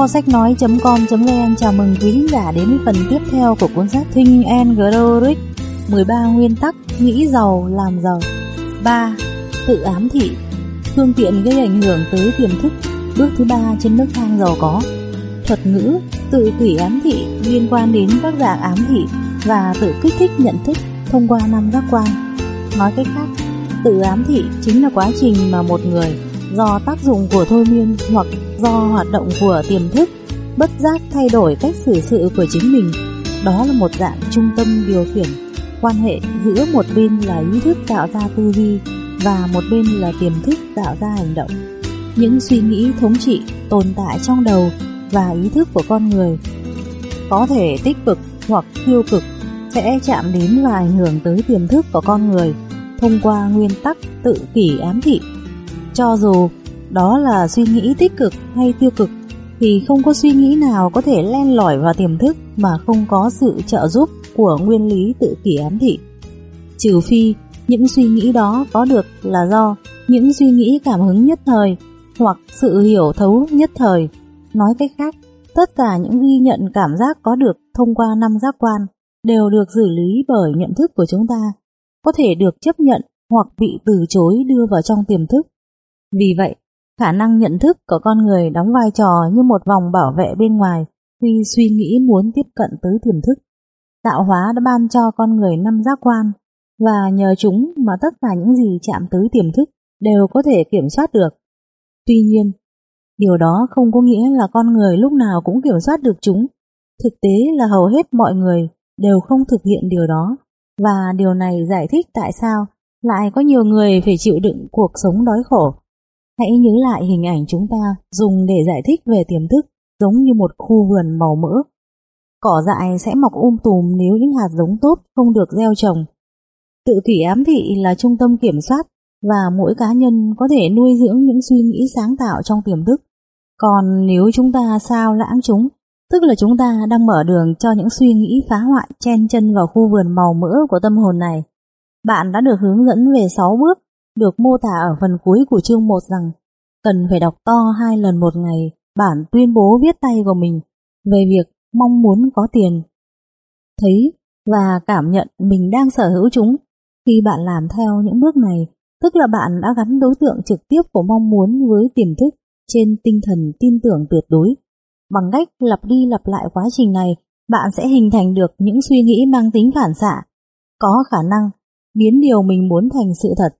Kho sách nói.com.vn chào mừng quý khán giả đến phần tiếp theo của cuốn sách Think and Grow Rich 13 nguyên tắc nghĩ giàu làm giàu 3. Tự ám thị Phương tiện gây ảnh hưởng tới tiềm thức Bước thứ ba trên nước thang giàu có Thuật ngữ tự kỷ ám thị liên quan đến các dạng ám thị và tự kích thích nhận thức thông qua năm giác quan. Nói cách khác, tự ám thị chính là quá trình mà một người do tác dụng của thôi miên hoặc do hoạt động của tiềm thức, bất giác thay đổi cách xử sự của chính mình. Đó là một dạng trung tâm điều khiển quan hệ giữa một bên là ý thức tạo ra tư duy và một bên là tiềm thức tạo ra hành động. Những suy nghĩ thống trị tồn tại trong đầu và ý thức của con người có thể tích cực hoặc tiêu cực sẽ chạm đến và ảnh hưởng tới tiềm thức của con người thông qua nguyên tắc tự kỷ ám thị. Cho dù đó là suy nghĩ tích cực hay tiêu cực thì không có suy nghĩ nào có thể len lỏi vào tiềm thức mà không có sự trợ giúp của nguyên lý tự kỷ ám thị. Trừ phi những suy nghĩ đó có được là do những suy nghĩ cảm hứng nhất thời hoặc sự hiểu thấu nhất thời. Nói cách khác, tất cả những ghi nhận cảm giác có được thông qua năm giác quan đều được xử lý bởi nhận thức của chúng ta, có thể được chấp nhận hoặc bị từ chối đưa vào trong tiềm thức. Vì vậy, khả năng nhận thức của con người đóng vai trò như một vòng bảo vệ bên ngoài khi suy nghĩ muốn tiếp cận tới tiềm thức. Tạo hóa đã ban cho con người năm giác quan và nhờ chúng mà tất cả những gì chạm tới tiềm thức đều có thể kiểm soát được. Tuy nhiên, điều đó không có nghĩa là con người lúc nào cũng kiểm soát được chúng. Thực tế là hầu hết mọi người đều không thực hiện điều đó và điều này giải thích tại sao lại có nhiều người phải chịu đựng cuộc sống đói khổ. Hãy nhớ lại hình ảnh chúng ta dùng để giải thích về tiềm thức giống như một khu vườn màu mỡ. Cỏ dại sẽ mọc um tùm nếu những hạt giống tốt không được gieo trồng. Tự kỷ ám thị là trung tâm kiểm soát và mỗi cá nhân có thể nuôi dưỡng những suy nghĩ sáng tạo trong tiềm thức. Còn nếu chúng ta sao lãng chúng, tức là chúng ta đang mở đường cho những suy nghĩ phá hoại chen chân vào khu vườn màu mỡ của tâm hồn này. Bạn đã được hướng dẫn về 6 bước, được mô tả ở phần cuối của chương 1 rằng cần phải đọc to hai lần một ngày bản tuyên bố viết tay của mình về việc mong muốn có tiền. Thấy và cảm nhận mình đang sở hữu chúng khi bạn làm theo những bước này tức là bạn đã gắn đối tượng trực tiếp của mong muốn với tiềm thức trên tinh thần tin tưởng tuyệt đối. Bằng cách lặp đi lặp lại quá trình này, bạn sẽ hình thành được những suy nghĩ mang tính phản xạ, có khả năng biến điều mình muốn thành sự thật.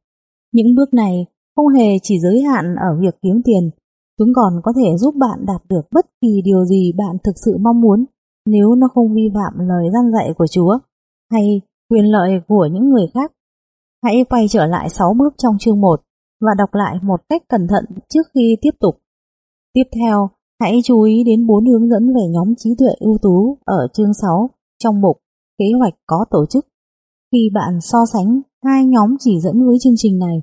Những bước này không hề chỉ giới hạn ở việc kiếm tiền, chúng còn có thể giúp bạn đạt được bất kỳ điều gì bạn thực sự mong muốn nếu nó không vi phạm lời gian dạy của Chúa hay quyền lợi của những người khác. Hãy quay trở lại 6 bước trong chương 1 và đọc lại một cách cẩn thận trước khi tiếp tục. Tiếp theo, hãy chú ý đến bốn hướng dẫn về nhóm trí tuệ ưu tú ở chương 6 trong mục Kế hoạch có tổ chức. Khi bạn so sánh hai nhóm chỉ dẫn với chương trình này,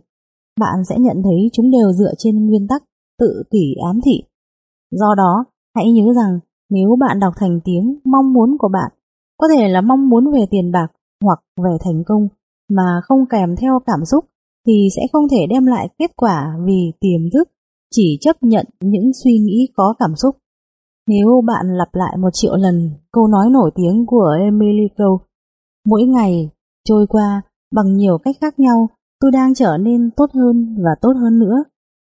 bạn sẽ nhận thấy chúng đều dựa trên nguyên tắc tự kỷ ám thị. Do đó, hãy nhớ rằng nếu bạn đọc thành tiếng mong muốn của bạn, có thể là mong muốn về tiền bạc hoặc về thành công mà không kèm theo cảm xúc thì sẽ không thể đem lại kết quả vì tiềm thức chỉ chấp nhận những suy nghĩ có cảm xúc. Nếu bạn lặp lại một triệu lần câu nói nổi tiếng của Emily Cole, mỗi ngày trôi qua bằng nhiều cách khác nhau, tôi đang trở nên tốt hơn và tốt hơn nữa,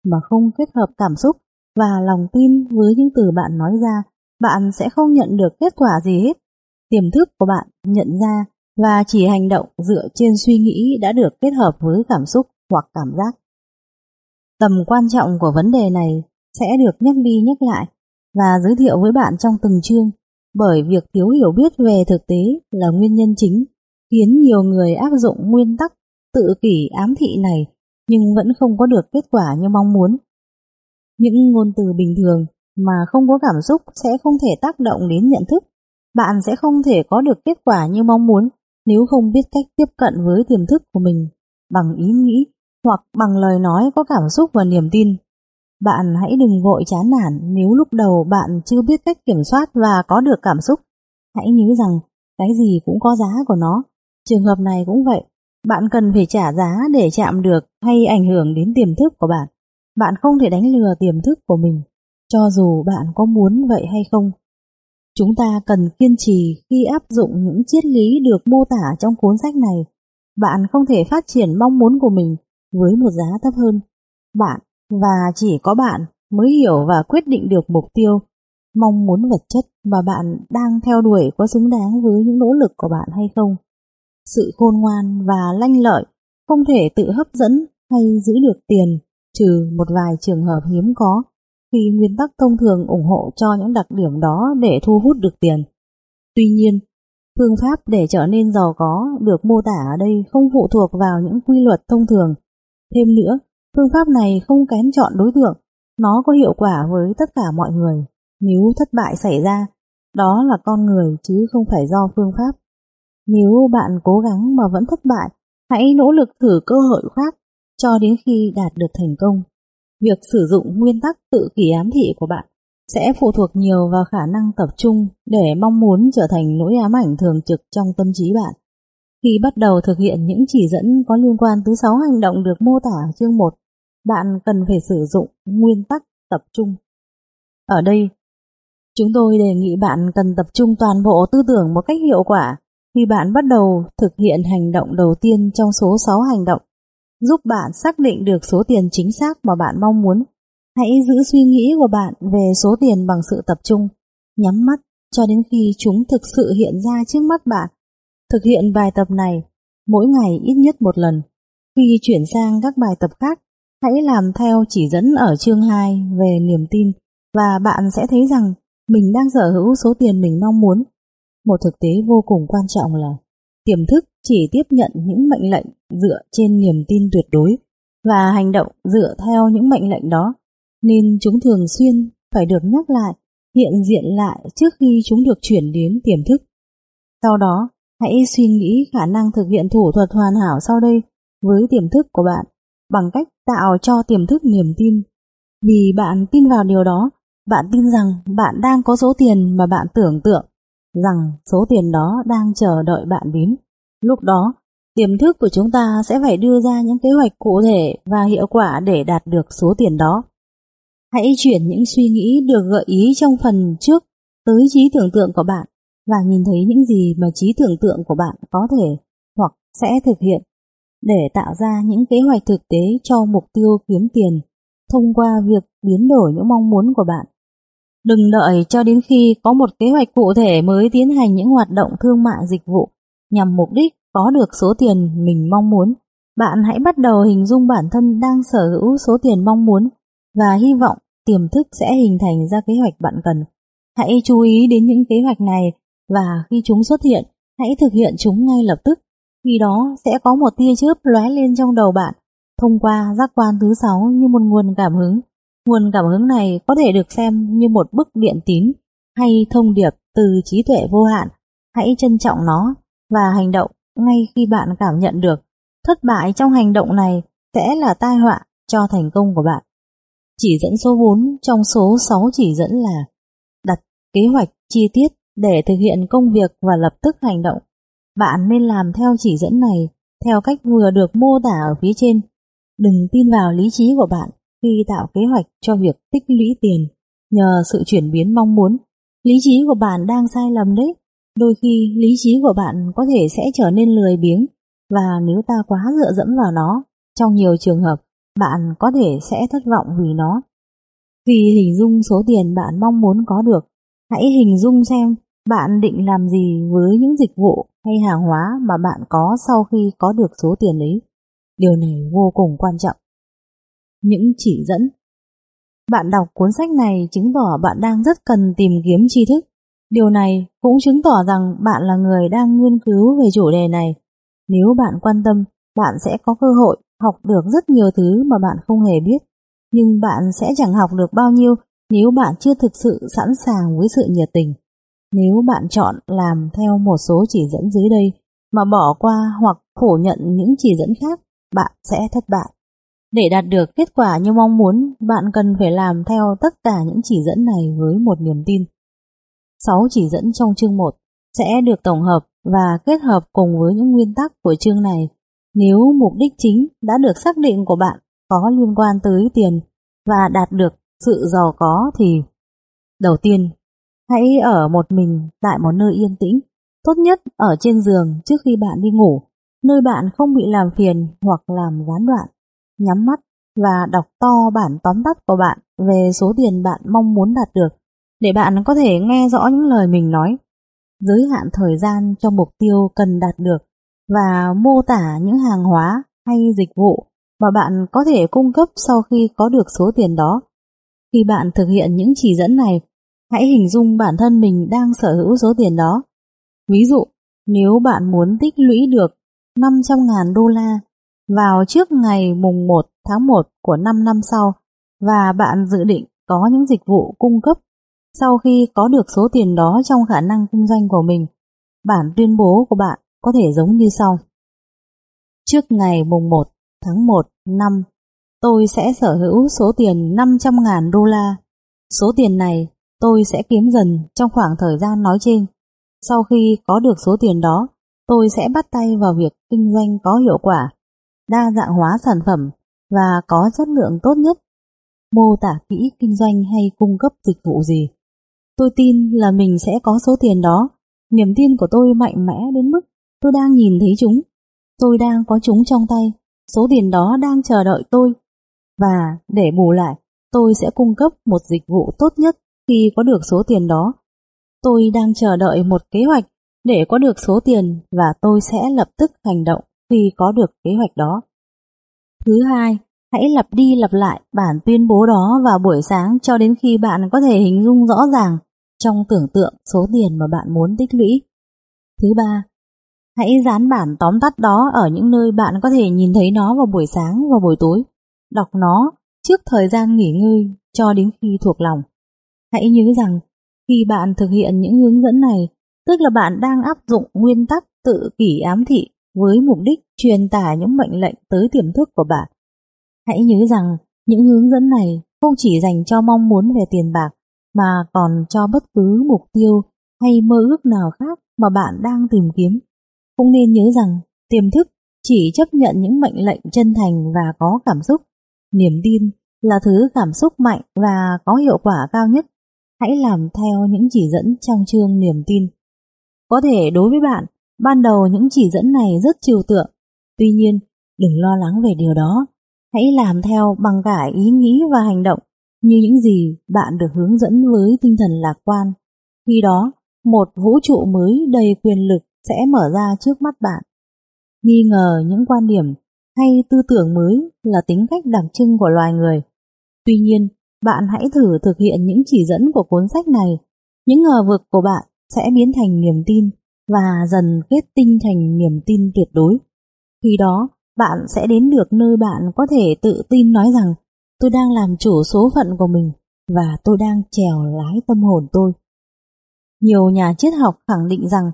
mà không kết hợp cảm xúc và lòng tin với những từ bạn nói ra, bạn sẽ không nhận được kết quả gì hết. Tiềm thức của bạn nhận ra và chỉ hành động dựa trên suy nghĩ đã được kết hợp với cảm xúc hoặc cảm giác. Tầm quan trọng của vấn đề này sẽ được nhắc đi nhắc lại và giới thiệu với bạn trong từng chương bởi việc thiếu hiểu biết về thực tế là nguyên nhân chính khiến nhiều người áp dụng nguyên tắc tự kỷ ám thị này, nhưng vẫn không có được kết quả như mong muốn. Những ngôn từ bình thường mà không có cảm xúc sẽ không thể tác động đến nhận thức. Bạn sẽ không thể có được kết quả như mong muốn nếu không biết cách tiếp cận với tiềm thức của mình bằng ý nghĩ hoặc bằng lời nói có cảm xúc và niềm tin. Bạn hãy đừng vội chán nản nếu lúc đầu bạn chưa biết cách kiểm soát và có được cảm xúc. Hãy nhớ rằng cái gì cũng có giá của nó. Trường hợp này cũng vậy. Bạn cần phải trả giá để chạm được hay ảnh hưởng đến tiềm thức của bạn. Bạn không thể đánh lừa tiềm thức của mình. cho dù bạn có muốn vậy hay không. Chúng ta cần kiên trì khi áp dụng những triết lý được mô tả trong cuốn sách này. Bạn không thể phát triển mong muốn của mình với một giá thấp hơn. Bạn và chỉ có bạn mới hiểu và quyết định được mục tiêu, mong muốn vật chất mà bạn đang theo đuổi có xứng đáng với những nỗ lực của bạn hay không. Sự khôn ngoan và lanh lợi không thể tự hấp dẫn hay giữ được tiền trừ một vài trường hợp hiếm có khi nguyên tắc thông thường ủng hộ cho những đặc điểm đó để thu hút được tiền. Tuy nhiên, phương pháp để trở nên giàu có được mô tả ở đây không phụ thuộc vào những quy luật thông thường. Thêm nữa, phương pháp này không kén chọn đối tượng, nó có hiệu quả với tất cả mọi người. Nếu thất bại xảy ra, đó là con người chứ không phải do phương pháp. Nếu bạn cố gắng mà vẫn thất bại, hãy nỗ lực thử cơ hội khác cho đến khi đạt được thành công. Việc sử dụng nguyên tắc tự kỷ ám thị của bạn sẽ phụ thuộc nhiều vào khả năng tập trung để mong muốn trở thành nỗi ám ảnh thường trực trong tâm trí bạn. Khi bắt đầu thực hiện những chỉ dẫn có liên quan tới 6 hành động được mô tả chương 1, bạn cần phải sử dụng nguyên tắc tập trung. Ở đây, chúng tôi đề nghị bạn cần tập trung toàn bộ tư tưởng một cách hiệu quả khi bạn bắt đầu thực hiện hành động đầu tiên trong số 6 hành động giúp bạn xác định được số tiền chính xác mà bạn mong muốn. Hãy giữ suy nghĩ của bạn về số tiền bằng sự tập trung, nhắm mắt cho đến khi chúng thực sự hiện ra trước mắt bạn. Thực hiện bài tập này mỗi ngày ít nhất một lần. Khi chuyển sang các bài tập khác, hãy làm theo chỉ dẫn ở chương 2 về niềm tin và bạn sẽ thấy rằng mình đang sở hữu số tiền mình mong muốn. Một thực tế vô cùng quan trọng là tiềm thức chỉ tiếp nhận những mệnh lệnh dựa trên niềm tin tuyệt đối và hành động dựa theo những mệnh lệnh đó, nên chúng thường xuyên phải được nhắc lại, hiện diện lại trước khi chúng được chuyển đến tiềm thức. Sau đó, hãy suy nghĩ khả năng thực hiện thủ thuật hoàn hảo sau đây với tiềm thức của bạn bằng cách tạo cho tiềm thức niềm tin. Vì bạn tin vào điều đó, bạn tin rằng bạn đang có số tiền mà bạn tưởng tượng, rằng số tiền đó đang chờ đợi bạn đến. Lúc đó, tiềm thức của chúng ta sẽ phải đưa ra những kế hoạch cụ thể và hiệu quả để đạt được số tiền đó. Hãy chuyển những suy nghĩ được gợi ý trong phần trước tới trí tưởng tượng của bạn và nhìn thấy những gì mà trí tưởng tượng của bạn có thể hoặc sẽ thực hiện để tạo ra những kế hoạch thực tế cho mục tiêu kiếm tiền thông qua việc biến đổi những mong muốn của bạn. Đừng đợi cho đến khi có một kế hoạch cụ thể mới tiến hành những hoạt động thương mại dịch vụ nhằm mục đích có được số tiền mình mong muốn. Bạn hãy bắt đầu hình dung bản thân đang sở hữu số tiền mong muốn và hy vọng tiềm thức sẽ hình thành ra kế hoạch bạn cần. Hãy chú ý đến những kế hoạch này và khi chúng xuất hiện, hãy thực hiện chúng ngay lập tức. Khi đó sẽ có một tia chớp lóe lên trong đầu bạn thông qua giác quan thứ sáu như một nguồn cảm hứng. Nguồn cảm hứng này có thể được xem như một bức điện tín hay thông điệp từ trí tuệ vô hạn. Hãy trân trọng nó và hành động ngay khi bạn cảm nhận được thất bại trong hành động này sẽ là tai họa cho thành công của bạn. Chỉ dẫn số 4 trong số 6 chỉ dẫn là đặt kế hoạch chi tiết để thực hiện công việc và lập tức hành động. Bạn nên làm theo chỉ dẫn này theo cách vừa được mô tả ở phía trên. Đừng tin vào lý trí của bạn khi tạo kế hoạch cho việc tích lũy tiền. Nhờ sự chuyển biến mong muốn, lý trí của bạn đang sai lầm đấy. Đôi khi lý trí của bạn có thể sẽ trở nên lười biếng và nếu ta quá dựa dẫm vào nó, trong nhiều trường hợp bạn có thể sẽ thất vọng vì nó. Khi hình dung số tiền bạn mong muốn có được, hãy hình dung xem bạn định làm gì với những dịch vụ hay hàng hóa mà bạn có sau khi có được số tiền ấy. Điều này vô cùng quan trọng. Những chỉ dẫn Bạn đọc cuốn sách này chứng tỏ bạn đang rất cần tìm kiếm tri thức Điều này cũng chứng tỏ rằng bạn là người đang nghiên cứu về chủ đề này. Nếu bạn quan tâm, bạn sẽ có cơ hội học được rất nhiều thứ mà bạn không hề biết. Nhưng bạn sẽ chẳng học được bao nhiêu nếu bạn chưa thực sự sẵn sàng với sự nhiệt tình. Nếu bạn chọn làm theo một số chỉ dẫn dưới đây mà bỏ qua hoặc phủ nhận những chỉ dẫn khác, bạn sẽ thất bại. Để đạt được kết quả như mong muốn, bạn cần phải làm theo tất cả những chỉ dẫn này với một niềm tin. 6 chỉ dẫn trong chương 1 sẽ được tổng hợp và kết hợp cùng với những nguyên tắc của chương này nếu mục đích chính đã được xác định của bạn có liên quan tới tiền và đạt được sự giàu có thì đầu tiên hãy ở một mình tại một nơi yên tĩnh, tốt nhất ở trên giường trước khi bạn đi ngủ, nơi bạn không bị làm phiền hoặc làm gián đoạn. Nhắm mắt và đọc to bản tóm tắt của bạn về số tiền bạn mong muốn đạt được để bạn có thể nghe rõ những lời mình nói. Giới hạn thời gian cho mục tiêu cần đạt được và mô tả những hàng hóa hay dịch vụ mà bạn có thể cung cấp sau khi có được số tiền đó. Khi bạn thực hiện những chỉ dẫn này, hãy hình dung bản thân mình đang sở hữu số tiền đó. Ví dụ, nếu bạn muốn tích lũy được 500.000 đô la vào trước ngày mùng 1 tháng 1 của 5 năm sau và bạn dự định có những dịch vụ cung cấp sau khi có được số tiền đó trong khả năng kinh doanh của mình, bản tuyên bố của bạn có thể giống như sau. Trước ngày mùng 1 tháng 1 năm, tôi sẽ sở hữu số tiền 500.000 đô la. Số tiền này tôi sẽ kiếm dần trong khoảng thời gian nói trên. Sau khi có được số tiền đó, tôi sẽ bắt tay vào việc kinh doanh có hiệu quả, đa dạng hóa sản phẩm và có chất lượng tốt nhất. Mô tả kỹ kinh doanh hay cung cấp dịch vụ gì. Tôi tin là mình sẽ có số tiền đó. Niềm tin của tôi mạnh mẽ đến mức tôi đang nhìn thấy chúng. Tôi đang có chúng trong tay. Số tiền đó đang chờ đợi tôi. Và để bù lại, tôi sẽ cung cấp một dịch vụ tốt nhất khi có được số tiền đó. Tôi đang chờ đợi một kế hoạch để có được số tiền và tôi sẽ lập tức hành động khi có được kế hoạch đó. Thứ hai, hãy lặp đi lặp lại bản tuyên bố đó vào buổi sáng cho đến khi bạn có thể hình dung rõ ràng trong tưởng tượng số tiền mà bạn muốn tích lũy. Thứ ba, hãy dán bản tóm tắt đó ở những nơi bạn có thể nhìn thấy nó vào buổi sáng và buổi tối. Đọc nó trước thời gian nghỉ ngơi cho đến khi thuộc lòng. Hãy nhớ rằng khi bạn thực hiện những hướng dẫn này, tức là bạn đang áp dụng nguyên tắc tự kỷ ám thị với mục đích truyền tải những mệnh lệnh tới tiềm thức của bạn. Hãy nhớ rằng những hướng dẫn này không chỉ dành cho mong muốn về tiền bạc mà còn cho bất cứ mục tiêu hay mơ ước nào khác mà bạn đang tìm kiếm. Cũng nên nhớ rằng tiềm thức chỉ chấp nhận những mệnh lệnh chân thành và có cảm xúc. Niềm tin là thứ cảm xúc mạnh và có hiệu quả cao nhất. Hãy làm theo những chỉ dẫn trong chương niềm tin. Có thể đối với bạn, ban đầu những chỉ dẫn này rất trừu tượng. Tuy nhiên, đừng lo lắng về điều đó. Hãy làm theo bằng cả ý nghĩ và hành động như những gì bạn được hướng dẫn với tinh thần lạc quan. Khi đó, một vũ trụ mới đầy quyền lực sẽ mở ra trước mắt bạn. Nghi ngờ những quan điểm hay tư tưởng mới là tính cách đặc trưng của loài người. Tuy nhiên, bạn hãy thử thực hiện những chỉ dẫn của cuốn sách này. Những ngờ vực của bạn sẽ biến thành niềm tin và dần kết tinh thành niềm tin tuyệt đối. Khi đó, bạn sẽ đến được nơi bạn có thể tự tin nói rằng Tôi đang làm chủ số phận của mình và tôi đang trèo lái tâm hồn tôi. Nhiều nhà triết học khẳng định rằng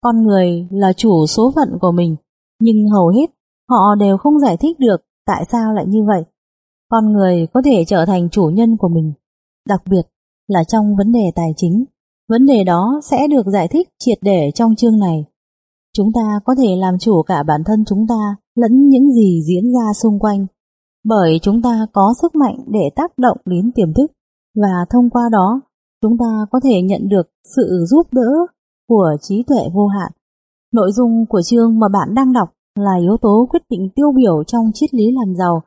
con người là chủ số phận của mình, nhưng hầu hết họ đều không giải thích được tại sao lại như vậy. Con người có thể trở thành chủ nhân của mình, đặc biệt là trong vấn đề tài chính. Vấn đề đó sẽ được giải thích triệt để trong chương này. Chúng ta có thể làm chủ cả bản thân chúng ta lẫn những gì diễn ra xung quanh, bởi chúng ta có sức mạnh để tác động đến tiềm thức, và thông qua đó, chúng ta có thể nhận được sự giúp đỡ của trí tuệ vô hạn. Nội dung của chương mà bạn đang đọc là yếu tố quyết định tiêu biểu trong triết lý làm giàu.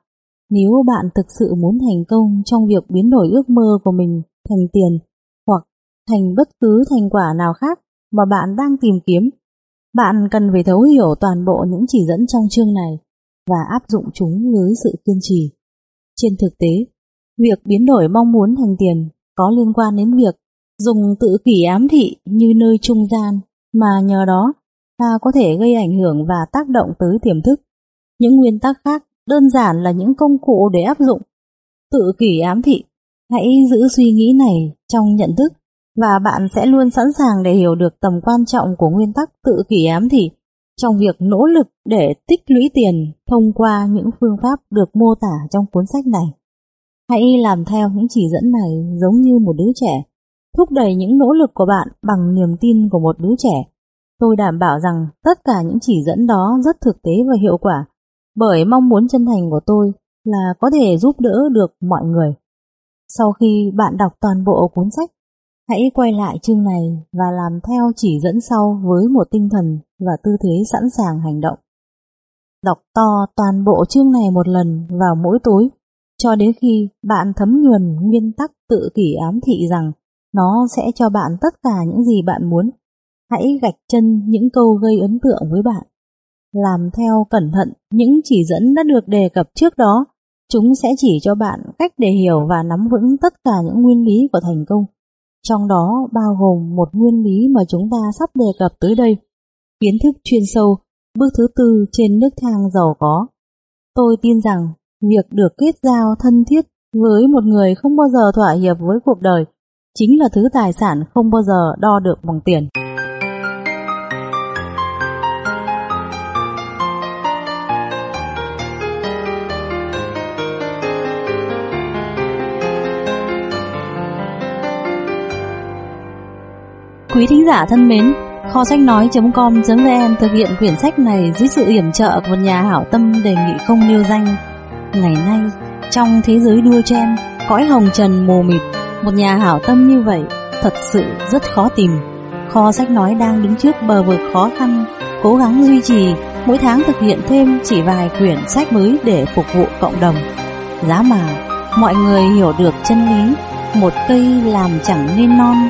Nếu bạn thực sự muốn thành công trong việc biến đổi ước mơ của mình thành tiền thành bất cứ thành quả nào khác mà bạn đang tìm kiếm, bạn cần phải thấu hiểu toàn bộ những chỉ dẫn trong chương này và áp dụng chúng với sự kiên trì. Trên thực tế, việc biến đổi mong muốn thành tiền có liên quan đến việc dùng tự kỷ ám thị như nơi trung gian mà nhờ đó ta có thể gây ảnh hưởng và tác động tới tiềm thức. Những nguyên tắc khác đơn giản là những công cụ để áp dụng. Tự kỷ ám thị, hãy giữ suy nghĩ này trong nhận thức và bạn sẽ luôn sẵn sàng để hiểu được tầm quan trọng của nguyên tắc tự kỷ ám thị trong việc nỗ lực để tích lũy tiền thông qua những phương pháp được mô tả trong cuốn sách này. Hãy làm theo những chỉ dẫn này giống như một đứa trẻ, thúc đẩy những nỗ lực của bạn bằng niềm tin của một đứa trẻ. Tôi đảm bảo rằng tất cả những chỉ dẫn đó rất thực tế và hiệu quả, bởi mong muốn chân thành của tôi là có thể giúp đỡ được mọi người. Sau khi bạn đọc toàn bộ cuốn sách, hãy quay lại chương này và làm theo chỉ dẫn sau với một tinh thần và tư thế sẵn sàng hành động. Đọc to toàn bộ chương này một lần vào mỗi tối, cho đến khi bạn thấm nhuần nguyên tắc tự kỷ ám thị rằng nó sẽ cho bạn tất cả những gì bạn muốn. Hãy gạch chân những câu gây ấn tượng với bạn. Làm theo cẩn thận những chỉ dẫn đã được đề cập trước đó, chúng sẽ chỉ cho bạn cách để hiểu và nắm vững tất cả những nguyên lý của thành công. Trong đó bao gồm một nguyên lý mà chúng ta sắp đề cập tới đây. Kiến thức chuyên sâu, bước thứ tư trên nước thang giàu có. Tôi tin rằng việc được kết giao thân thiết với một người không bao giờ thỏa hiệp với cuộc đời chính là thứ tài sản không bao giờ đo được bằng tiền. Quý thính giả thân mến, kho sách nói.com.vn thực hiện quyển sách này dưới sự yểm trợ của một nhà hảo tâm đề nghị không nêu danh. Ngày nay, trong thế giới đua chen, cõi hồng trần mù mịt, một nhà hảo tâm như vậy thật sự rất khó tìm. Kho sách nói đang đứng trước bờ vực khó khăn, cố gắng duy trì, mỗi tháng thực hiện thêm chỉ vài quyển sách mới để phục vụ cộng đồng. Giá mà, mọi người hiểu được chân lý, một cây làm chẳng nên non,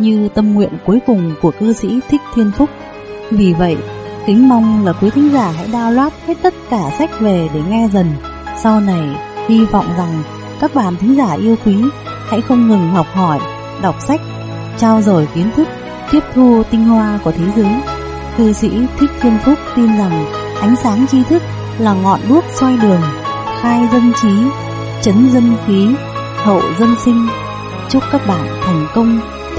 như tâm nguyện cuối cùng của cư sĩ Thích Thiên Phúc. Vì vậy, kính mong là quý thính giả hãy download hết tất cả sách về để nghe dần. Sau này, hy vọng rằng các bạn thính giả yêu quý hãy không ngừng học hỏi, đọc sách, trao dồi kiến thức, tiếp thu tinh hoa của thế giới. Cư sĩ Thích Thiên Phúc tin rằng ánh sáng tri thức là ngọn đuốc soi đường, khai dân trí, chấn dân khí, hậu dân sinh. Chúc các bạn thành công,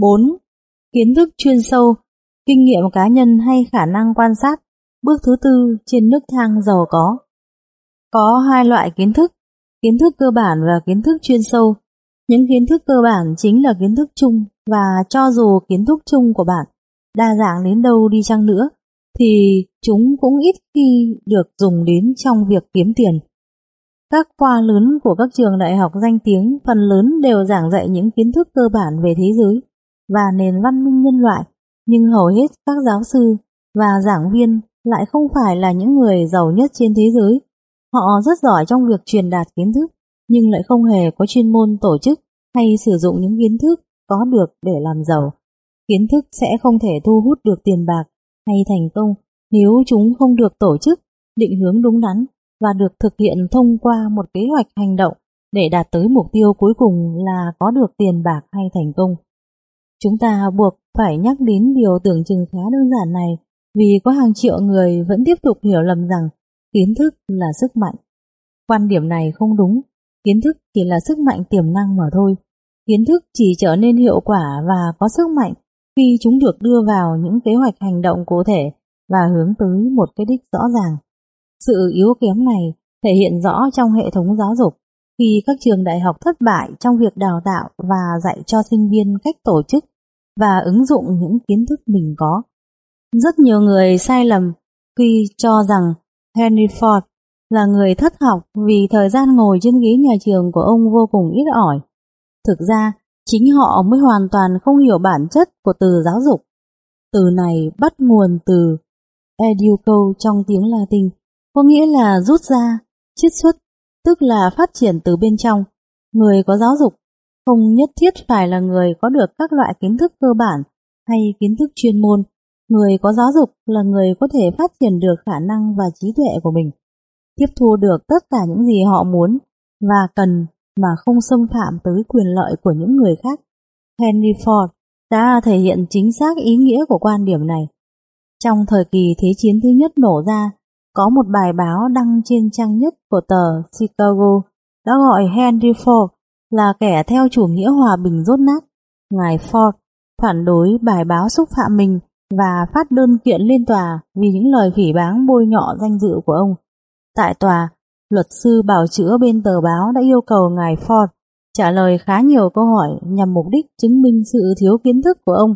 Bốn Kiến thức chuyên sâu, kinh nghiệm cá nhân hay khả năng quan sát. Bước thứ tư trên nước thang giàu có. Có hai loại kiến thức, kiến thức cơ bản và kiến thức chuyên sâu. Những kiến thức cơ bản chính là kiến thức chung và cho dù kiến thức chung của bạn đa dạng đến đâu đi chăng nữa thì chúng cũng ít khi được dùng đến trong việc kiếm tiền. Các khoa lớn của các trường đại học danh tiếng phần lớn đều giảng dạy những kiến thức cơ bản về thế giới và nền văn minh nhân loại, nhưng hầu hết các giáo sư và giảng viên lại không phải là những người giàu nhất trên thế giới. Họ rất giỏi trong việc truyền đạt kiến thức, nhưng lại không hề có chuyên môn tổ chức hay sử dụng những kiến thức có được để làm giàu. Kiến thức sẽ không thể thu hút được tiền bạc hay thành công nếu chúng không được tổ chức, định hướng đúng đắn và được thực hiện thông qua một kế hoạch hành động để đạt tới mục tiêu cuối cùng là có được tiền bạc hay thành công. Chúng ta buộc phải nhắc đến điều tưởng chừng khá đơn giản này vì có hàng triệu người vẫn tiếp tục hiểu lầm rằng kiến thức là sức mạnh. Quan điểm này không đúng, kiến thức chỉ là sức mạnh tiềm năng mà thôi. Kiến thức chỉ trở nên hiệu quả và có sức mạnh khi chúng được đưa vào những kế hoạch hành động cụ thể và hướng tới một cái đích rõ ràng. Sự yếu kém này thể hiện rõ trong hệ thống giáo dục khi các trường đại học thất bại trong việc đào tạo và dạy cho sinh viên cách tổ chức và ứng dụng những kiến thức mình có. Rất nhiều người sai lầm khi cho rằng Henry Ford là người thất học vì thời gian ngồi trên ghế nhà trường của ông vô cùng ít ỏi. Thực ra, chính họ mới hoàn toàn không hiểu bản chất của từ giáo dục. Từ này bắt nguồn từ educo trong tiếng Latin, có nghĩa là rút ra, chiết xuất, tức là phát triển từ bên trong. Người có giáo dục không nhất thiết phải là người có được các loại kiến thức cơ bản hay kiến thức chuyên môn. Người có giáo dục là người có thể phát triển được khả năng và trí tuệ của mình, tiếp thu được tất cả những gì họ muốn và cần mà không xâm phạm tới quyền lợi của những người khác. Henry Ford đã thể hiện chính xác ý nghĩa của quan điểm này. Trong thời kỳ Thế chiến thứ nhất nổ ra, có một bài báo đăng trên trang nhất của tờ Chicago đã gọi Henry Ford là kẻ theo chủ nghĩa hòa bình rốt nát. Ngài Ford phản đối bài báo xúc phạm mình và phát đơn kiện lên tòa vì những lời phỉ báng bôi nhọ danh dự của ông. Tại tòa, luật sư bảo chữa bên tờ báo đã yêu cầu ngài Ford trả lời khá nhiều câu hỏi nhằm mục đích chứng minh sự thiếu kiến thức của ông.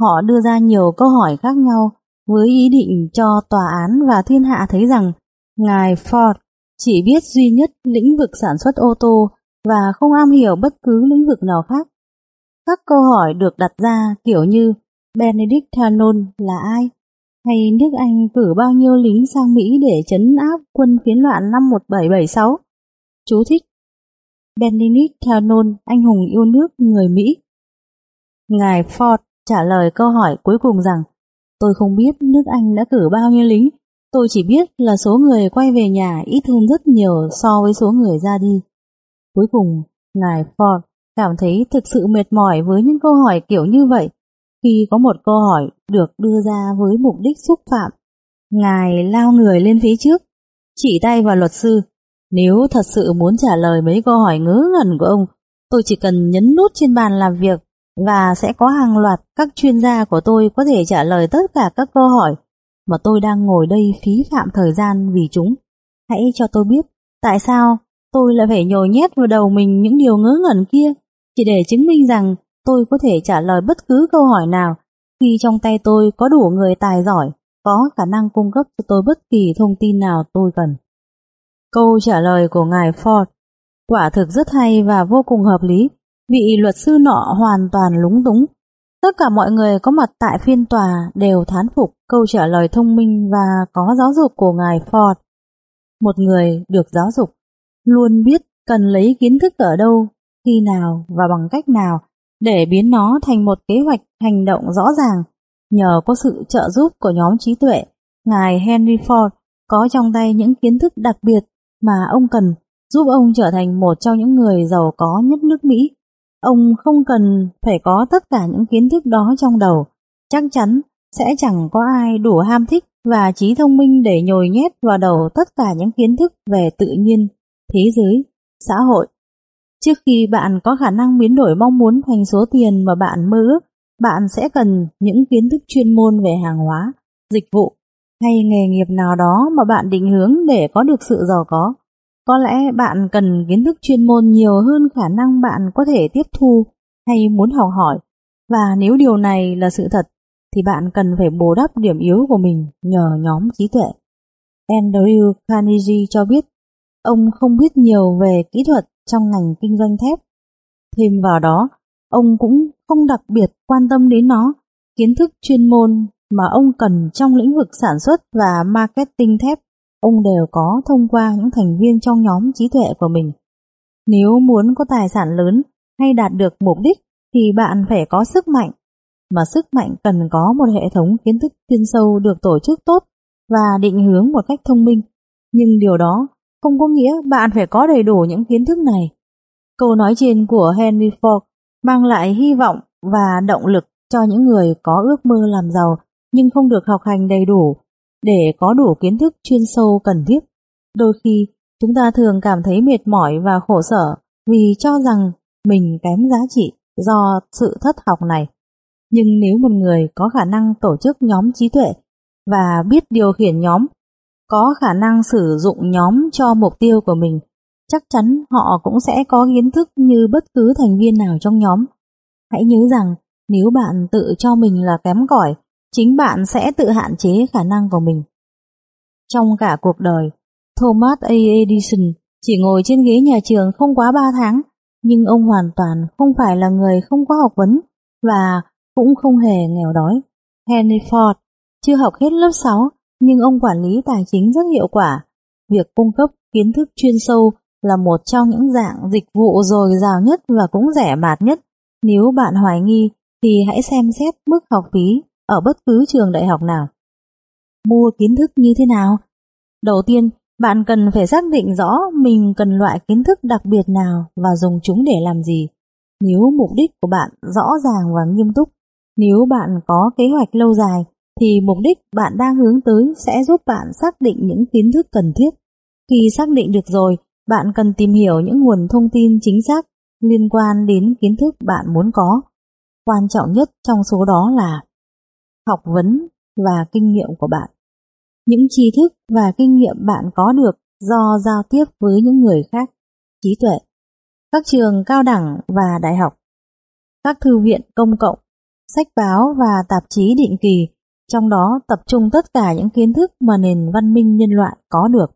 Họ đưa ra nhiều câu hỏi khác nhau với ý định cho tòa án và thiên hạ thấy rằng ngài Ford chỉ biết duy nhất lĩnh vực sản xuất ô tô và không am hiểu bất cứ lĩnh vực nào khác. Các câu hỏi được đặt ra kiểu như Benedict Arnold là ai? Hay nước Anh cử bao nhiêu lính sang Mỹ để chấn áp quân phiến loạn năm 1776? Chú thích Benedict Arnold, anh hùng yêu nước người Mỹ. Ngài Ford trả lời câu hỏi cuối cùng rằng Tôi không biết nước Anh đã cử bao nhiêu lính, tôi chỉ biết là số người quay về nhà ít hơn rất nhiều so với số người ra đi. Cuối cùng, ngài Ford cảm thấy thực sự mệt mỏi với những câu hỏi kiểu như vậy. Khi có một câu hỏi được đưa ra với mục đích xúc phạm, ngài lao người lên phía trước, chỉ tay vào luật sư. Nếu thật sự muốn trả lời mấy câu hỏi ngớ ngẩn của ông, tôi chỉ cần nhấn nút trên bàn làm việc và sẽ có hàng loạt các chuyên gia của tôi có thể trả lời tất cả các câu hỏi mà tôi đang ngồi đây phí phạm thời gian vì chúng. Hãy cho tôi biết, tại sao tôi lại phải nhồi nhét vào đầu mình những điều ngớ ngẩn kia, chỉ để chứng minh rằng tôi có thể trả lời bất cứ câu hỏi nào khi trong tay tôi có đủ người tài giỏi, có khả năng cung cấp cho tôi bất kỳ thông tin nào tôi cần. Câu trả lời của ngài Ford quả thực rất hay và vô cùng hợp lý. Vị luật sư nọ hoàn toàn lúng túng. Tất cả mọi người có mặt tại phiên tòa đều thán phục câu trả lời thông minh và có giáo dục của ngài Ford. Một người được giáo dục luôn biết cần lấy kiến thức ở đâu, khi nào và bằng cách nào để biến nó thành một kế hoạch hành động rõ ràng. Nhờ có sự trợ giúp của nhóm trí tuệ, ngài Henry Ford có trong tay những kiến thức đặc biệt mà ông cần giúp ông trở thành một trong những người giàu có nhất nước Mỹ. Ông không cần phải có tất cả những kiến thức đó trong đầu, chắc chắn sẽ chẳng có ai đủ ham thích và trí thông minh để nhồi nhét vào đầu tất cả những kiến thức về tự nhiên, thế giới, xã hội. Trước khi bạn có khả năng biến đổi mong muốn thành số tiền mà bạn mơ ước, bạn sẽ cần những kiến thức chuyên môn về hàng hóa, dịch vụ hay nghề nghiệp nào đó mà bạn định hướng để có được sự giàu có. Có lẽ bạn cần kiến thức chuyên môn nhiều hơn khả năng bạn có thể tiếp thu hay muốn học hỏi. Và nếu điều này là sự thật, thì bạn cần phải bù đắp điểm yếu của mình nhờ nhóm trí tuệ. Andrew Carnegie cho biết, ông không biết nhiều về kỹ thuật trong ngành kinh doanh thép. Thêm vào đó, ông cũng không đặc biệt quan tâm đến nó, kiến thức chuyên môn mà ông cần trong lĩnh vực sản xuất và marketing thép, ông đều có thông qua những thành viên trong nhóm trí tuệ của mình. Nếu muốn có tài sản lớn hay đạt được mục đích thì bạn phải có sức mạnh, mà sức mạnh cần có một hệ thống kiến thức chuyên sâu được tổ chức tốt và định hướng một cách thông minh. Nhưng điều đó không có nghĩa bạn phải có đầy đủ những kiến thức này. Câu nói trên của Henry Ford mang lại hy vọng và động lực cho những người có ước mơ làm giàu nhưng không được học hành đầy đủ để có đủ kiến thức chuyên sâu cần thiết. Đôi khi, chúng ta thường cảm thấy mệt mỏi và khổ sở vì cho rằng mình kém giá trị do sự thất học này. Nhưng nếu một người có khả năng tổ chức nhóm trí tuệ và biết điều khiển nhóm có khả năng sử dụng nhóm cho mục tiêu của mình, chắc chắn họ cũng sẽ có kiến thức như bất cứ thành viên nào trong nhóm. Hãy nhớ rằng nếu bạn tự cho mình là kém cỏi, chính bạn sẽ tự hạn chế khả năng của mình. Trong cả cuộc đời, Thomas A. Edison chỉ ngồi trên ghế nhà trường không quá 3 tháng, nhưng ông hoàn toàn không phải là người không có học vấn và cũng không hề nghèo đói. Henry Ford chưa học hết lớp 6, nhưng ông quản lý tài chính rất hiệu quả. Việc cung cấp kiến thức chuyên sâu là một trong những dạng dịch vụ dồi dào nhất và cũng rẻ mạt nhất. Nếu bạn hoài nghi thì hãy xem xét mức học phí ở bất cứ trường đại học nào. Mua kiến thức như thế nào? Đầu tiên, bạn cần phải xác định rõ mình cần loại kiến thức đặc biệt nào và dùng chúng để làm gì. Nếu mục đích của bạn rõ ràng và nghiêm túc, nếu bạn có kế hoạch lâu dài, thì mục đích bạn đang hướng tới sẽ giúp bạn xác định những kiến thức cần thiết. Khi xác định được rồi, bạn cần tìm hiểu những nguồn thông tin chính xác liên quan đến kiến thức bạn muốn có. Quan trọng nhất trong số đó là học vấn và kinh nghiệm của bạn. Những tri thức và kinh nghiệm bạn có được do giao tiếp với những người khác, trí tuệ. Các trường cao đẳng và đại học, các thư viện công cộng, sách báo và tạp chí định kỳ, trong đó tập trung tất cả những kiến thức mà nền văn minh nhân loại có được.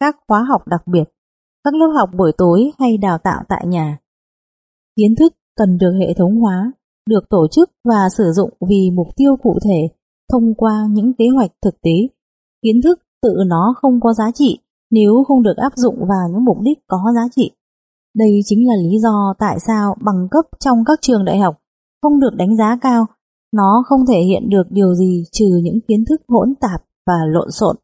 Các khóa học đặc biệt, các lớp học buổi tối hay đào tạo tại nhà. Kiến thức cần được hệ thống hóa, được tổ chức và sử dụng vì mục tiêu cụ thể thông qua những kế hoạch thực tế. Kiến thức tự nó không có giá trị nếu không được áp dụng vào những mục đích có giá trị. Đây chính là lý do tại sao bằng cấp trong các trường đại học không được đánh giá cao. Nó không thể hiện được điều gì trừ những kiến thức hỗn tạp và lộn xộn.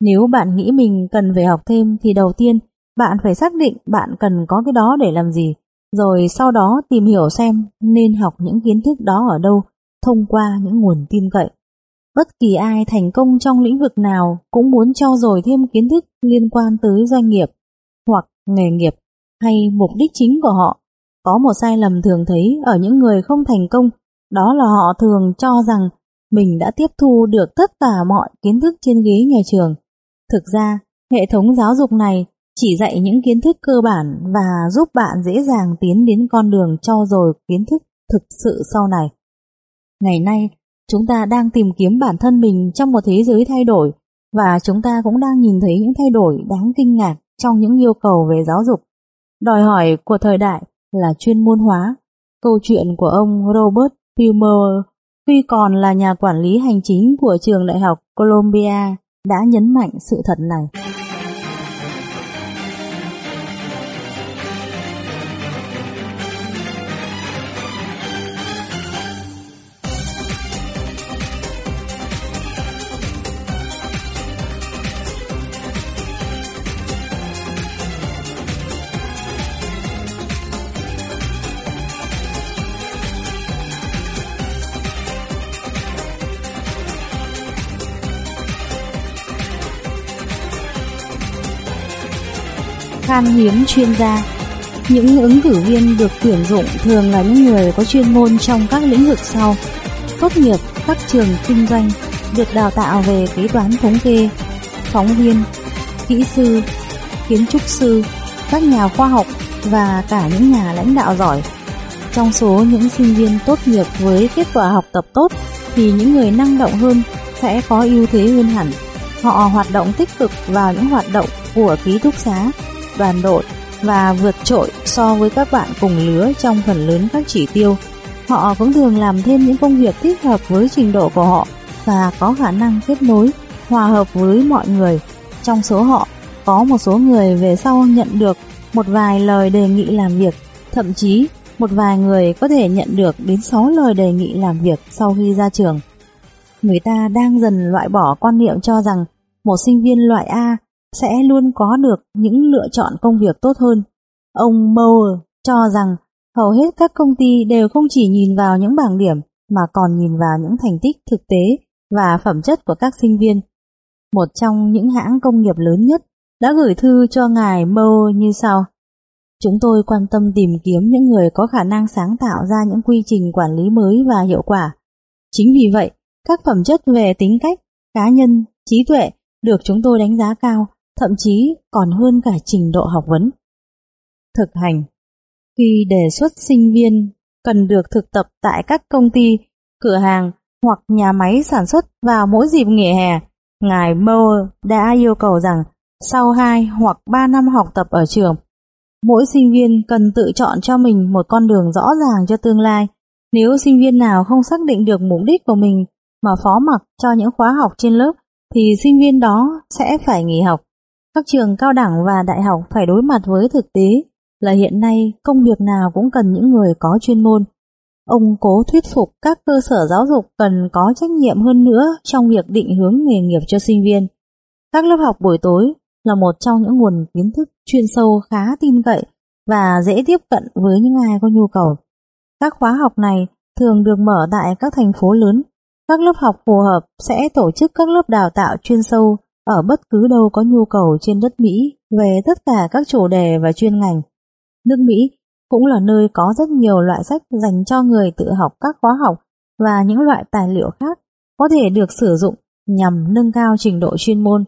Nếu bạn nghĩ mình cần phải học thêm thì đầu tiên bạn phải xác định bạn cần có cái đó để làm gì, rồi sau đó tìm hiểu xem nên học những kiến thức đó ở đâu thông qua những nguồn tin cậy. Bất kỳ ai thành công trong lĩnh vực nào cũng muốn trau dồi thêm kiến thức liên quan tới doanh nghiệp hoặc nghề nghiệp hay mục đích chính của họ. Có một sai lầm thường thấy ở những người không thành công, đó là họ thường cho rằng mình đã tiếp thu được tất cả mọi kiến thức trên ghế nhà trường. Thực ra, hệ thống giáo dục này chỉ dạy những kiến thức cơ bản và giúp bạn dễ dàng tiến đến con đường cho rồi kiến thức thực sự sau này. Ngày nay, chúng ta đang tìm kiếm bản thân mình trong một thế giới thay đổi và chúng ta cũng đang nhìn thấy những thay đổi đáng kinh ngạc trong những yêu cầu về giáo dục. Đòi hỏi của thời đại là chuyên môn hóa. Câu chuyện của ông Robert Pilmer khi còn là nhà quản lý hành chính của trường đại học Columbia đã nhấn mạnh sự thật này. Khan hiếm chuyên gia. Những ứng cử viên được tuyển dụng thường là những người có chuyên môn trong các lĩnh vực sau. Tốt nghiệp các trường kinh doanh, được đào tạo về kế toán thống kê, phóng viên, kỹ sư, kiến trúc sư, các nhà khoa học và cả những nhà lãnh đạo giỏi. Trong số những sinh viên tốt nghiệp với kết quả học tập tốt thì những người năng động hơn sẽ có ưu thế hơn hẳn. Họ hoạt động tích cực vào những hoạt động của ký túc xá đoàn đội và vượt trội so với các bạn cùng lứa trong phần lớn các chỉ tiêu. Họ cũng thường làm thêm những công việc thích hợp với trình độ của họ và có khả năng kết nối, hòa hợp với mọi người. Trong số họ, có một số người về sau nhận được một vài lời đề nghị làm việc, thậm chí một vài người có thể nhận được đến 6 lời đề nghị làm việc sau khi ra trường. Người ta đang dần loại bỏ quan niệm cho rằng một sinh viên loại A sẽ luôn có được những lựa chọn công việc tốt hơn. Ông Moore cho rằng hầu hết các công ty đều không chỉ nhìn vào những bảng điểm mà còn nhìn vào những thành tích thực tế và phẩm chất của các sinh viên. Một trong những hãng công nghiệp lớn nhất đã gửi thư cho ngài Moore như sau. Chúng tôi quan tâm tìm kiếm những người có khả năng sáng tạo ra những quy trình quản lý mới và hiệu quả. Chính vì vậy, các phẩm chất về tính cách, cá nhân, trí tuệ được chúng tôi đánh giá cao, thậm chí còn hơn cả trình độ học vấn. Thực hành Khi đề xuất sinh viên cần được thực tập tại các công ty, cửa hàng hoặc nhà máy sản xuất vào mỗi dịp nghỉ hè, Ngài Moore đã yêu cầu rằng sau 2 hoặc 3 năm học tập ở trường, mỗi sinh viên cần tự chọn cho mình một con đường rõ ràng cho tương lai. Nếu sinh viên nào không xác định được mục đích của mình mà phó mặc cho những khóa học trên lớp, thì sinh viên đó sẽ phải nghỉ học. Các trường cao đẳng và đại học phải đối mặt với thực tế là hiện nay công việc nào cũng cần những người có chuyên môn. Ông cố thuyết phục các cơ sở giáo dục cần có trách nhiệm hơn nữa trong việc định hướng nghề nghiệp cho sinh viên. Các lớp học buổi tối là một trong những nguồn kiến thức chuyên sâu khá tin cậy và dễ tiếp cận với những ai có nhu cầu. Các khóa học này thường được mở tại các thành phố lớn. Các lớp học phù hợp sẽ tổ chức các lớp đào tạo chuyên sâu ở bất cứ đâu có nhu cầu trên đất Mỹ về tất cả các chủ đề và chuyên ngành. Nước Mỹ cũng là nơi có rất nhiều loại sách dành cho người tự học các khóa học và những loại tài liệu khác có thể được sử dụng nhằm nâng cao trình độ chuyên môn.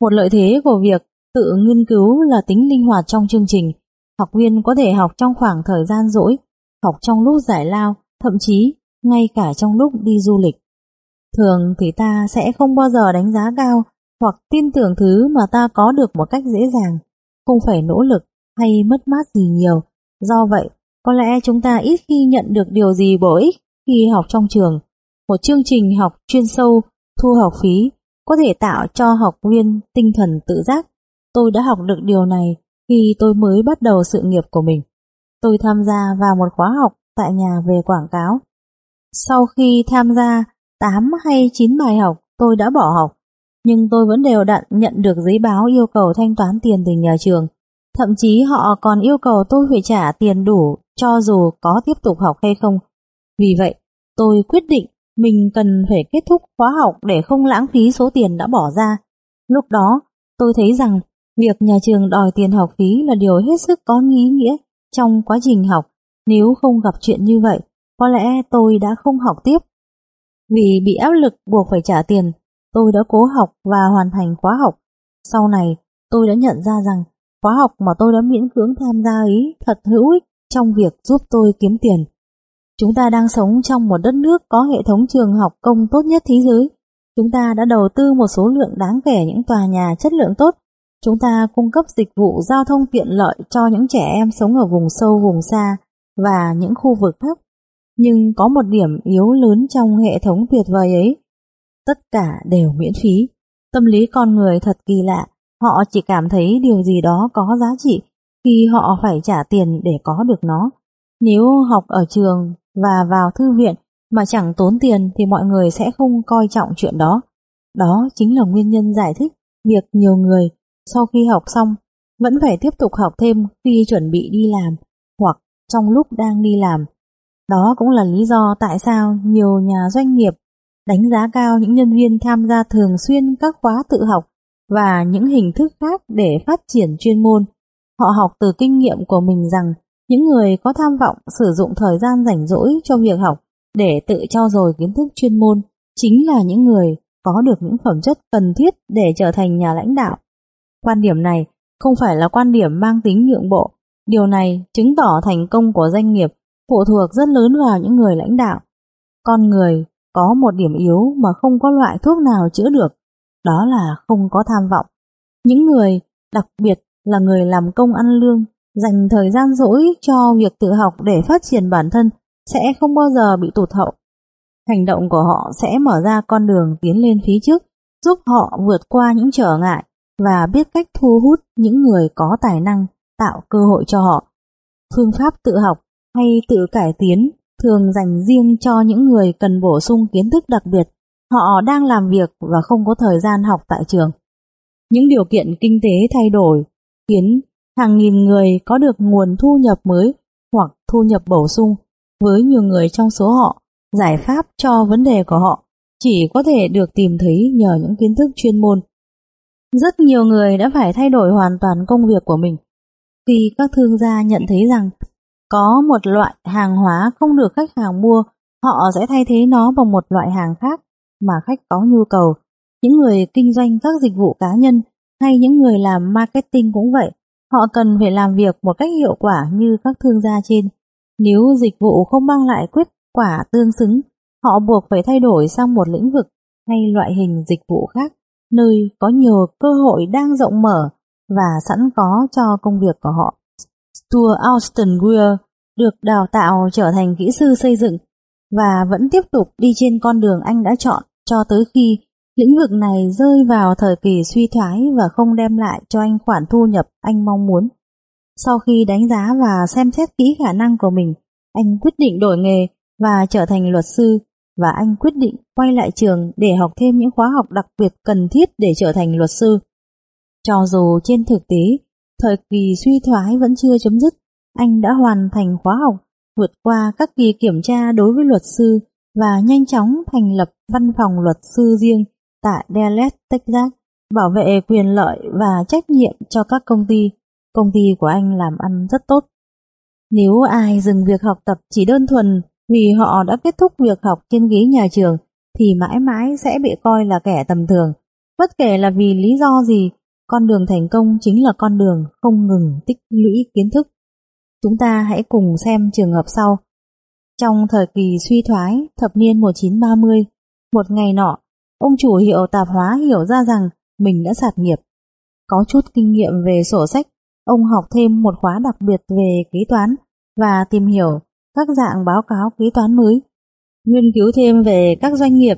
Một lợi thế của việc tự nghiên cứu là tính linh hoạt trong chương trình. Học viên có thể học trong khoảng thời gian rỗi, học trong lúc giải lao, thậm chí ngay cả trong lúc đi du lịch. Thường thì ta sẽ không bao giờ đánh giá cao hoặc tin tưởng thứ mà ta có được một cách dễ dàng, không phải nỗ lực hay mất mát gì nhiều. Do vậy, có lẽ chúng ta ít khi nhận được điều gì bổ ích khi học trong trường. Một chương trình học chuyên sâu, thu học phí có thể tạo cho học viên tinh thần tự giác. Tôi đã học được điều này khi tôi mới bắt đầu sự nghiệp của mình. Tôi tham gia vào một khóa học tại nhà về quảng cáo. Sau khi tham gia 8 hay 9 bài học, tôi đã bỏ học, nhưng tôi vẫn đều đặn nhận được giấy báo yêu cầu thanh toán tiền từ nhà trường. Thậm chí họ còn yêu cầu tôi phải trả tiền đủ cho dù có tiếp tục học hay không. Vì vậy, tôi quyết định mình cần phải kết thúc khóa học để không lãng phí số tiền đã bỏ ra. Lúc đó, tôi thấy rằng việc nhà trường đòi tiền học phí là điều hết sức có ý nghĩa trong quá trình học. Nếu không gặp chuyện như vậy, có lẽ tôi đã không học tiếp. Vì bị áp lực buộc phải trả tiền, tôi đã cố học và hoàn thành khóa học. Sau này, tôi đã nhận ra rằng khóa học mà tôi đã miễn cưỡng tham gia ấy thật hữu ích trong việc giúp tôi kiếm tiền. Chúng ta đang sống trong một đất nước có hệ thống trường học công tốt nhất thế giới. Chúng ta đã đầu tư một số lượng đáng kể những tòa nhà chất lượng tốt. Chúng ta cung cấp dịch vụ giao thông tiện lợi cho những trẻ em sống ở vùng sâu vùng xa và những khu vực thấp. Nhưng có một điểm yếu lớn trong hệ thống tuyệt vời ấy. Tất cả đều miễn phí. Tâm lý con người thật kỳ lạ. Họ chỉ cảm thấy điều gì đó có giá trị khi họ phải trả tiền để có được nó. Nếu học ở trường và vào thư viện mà chẳng tốn tiền thì mọi người sẽ không coi trọng chuyện đó. Đó chính là nguyên nhân giải thích việc nhiều người sau khi học xong vẫn phải tiếp tục học thêm khi chuẩn bị đi làm hoặc trong lúc đang đi làm. Đó cũng là lý do tại sao nhiều nhà doanh nghiệp đánh giá cao những nhân viên tham gia thường xuyên các khóa tự học và những hình thức khác để phát triển chuyên môn. Họ học từ kinh nghiệm của mình rằng những người có tham vọng sử dụng thời gian rảnh rỗi cho việc học để tự cho dồi kiến thức chuyên môn chính là những người có được những phẩm chất cần thiết để trở thành nhà lãnh đạo. Quan điểm này không phải là quan điểm mang tính nhượng bộ. Điều này chứng tỏ thành công của doanh nghiệp phụ thuộc rất lớn vào những người lãnh đạo. Con người có một điểm yếu mà không có loại thuốc nào chữa được, đó là không có tham vọng. Những người, đặc biệt là người làm công ăn lương, dành thời gian rỗi cho việc tự học để phát triển bản thân sẽ không bao giờ bị tụt hậu. Hành động của họ sẽ mở ra con đường tiến lên phía trước, giúp họ vượt qua những trở ngại và biết cách thu hút những người có tài năng, tạo cơ hội cho họ. Phương pháp tự học hay tự cải tiến thường dành riêng cho những người cần bổ sung kiến thức đặc biệt. Họ đang làm việc và không có thời gian học tại trường. Những điều kiện kinh tế thay đổi khiến hàng nghìn người có được nguồn thu nhập mới hoặc thu nhập bổ sung. Với nhiều người trong số họ, giải pháp cho vấn đề của họ chỉ có thể được tìm thấy nhờ những kiến thức chuyên môn. Rất nhiều người đã phải thay đổi hoàn toàn công việc của mình khi các thương gia nhận thấy rằng có một loại hàng hóa không được khách hàng mua, họ sẽ thay thế nó bằng một loại hàng khác mà khách có nhu cầu. Những người kinh doanh các dịch vụ cá nhân hay những người làm marketing cũng vậy, họ cần phải làm việc một cách hiệu quả như các thương gia trên. Nếu dịch vụ không mang lại kết quả tương xứng, họ buộc phải thay đổi sang một lĩnh vực hay loại hình dịch vụ khác, nơi có nhiều cơ hội đang rộng mở và sẵn có cho công việc của họ. Stuart Austin Weir được đào tạo trở thành kỹ sư xây dựng và vẫn tiếp tục đi trên con đường anh đã chọn cho tới khi lĩnh vực này rơi vào thời kỳ suy thoái và không đem lại cho anh khoản thu nhập anh mong muốn. Sau khi đánh giá và xem xét kỹ khả năng của mình, anh quyết định đổi nghề và trở thành luật sư và anh quyết định quay lại trường để học thêm những khóa học đặc biệt cần thiết để trở thành luật sư. Cho dù trên thực tế, thời kỳ suy thoái vẫn chưa chấm dứt, anh đã hoàn thành khóa học, vượt qua các kỳ kiểm tra đối với luật sư và nhanh chóng thành lập văn phòng luật sư riêng tại Dallas, Texas, bảo vệ quyền lợi và trách nhiệm cho các công ty. Công ty của anh làm ăn rất tốt. Nếu ai dừng việc học tập chỉ đơn thuần vì họ đã kết thúc việc học trên ghế nhà trường thì mãi mãi sẽ bị coi là kẻ tầm thường. Bất kể là vì lý do gì, con đường thành công chính là con đường không ngừng tích lũy kiến thức. Chúng ta hãy cùng xem trường hợp sau. Trong thời kỳ suy thoái thập niên 1930, một ngày nọ, ông chủ hiệu tạp hóa hiểu ra rằng mình đã sạt nghiệp. Có chút kinh nghiệm về sổ sách, ông học thêm một khóa đặc biệt về kế toán và tìm hiểu các dạng báo cáo kế toán mới. Nghiên cứu thêm về các doanh nghiệp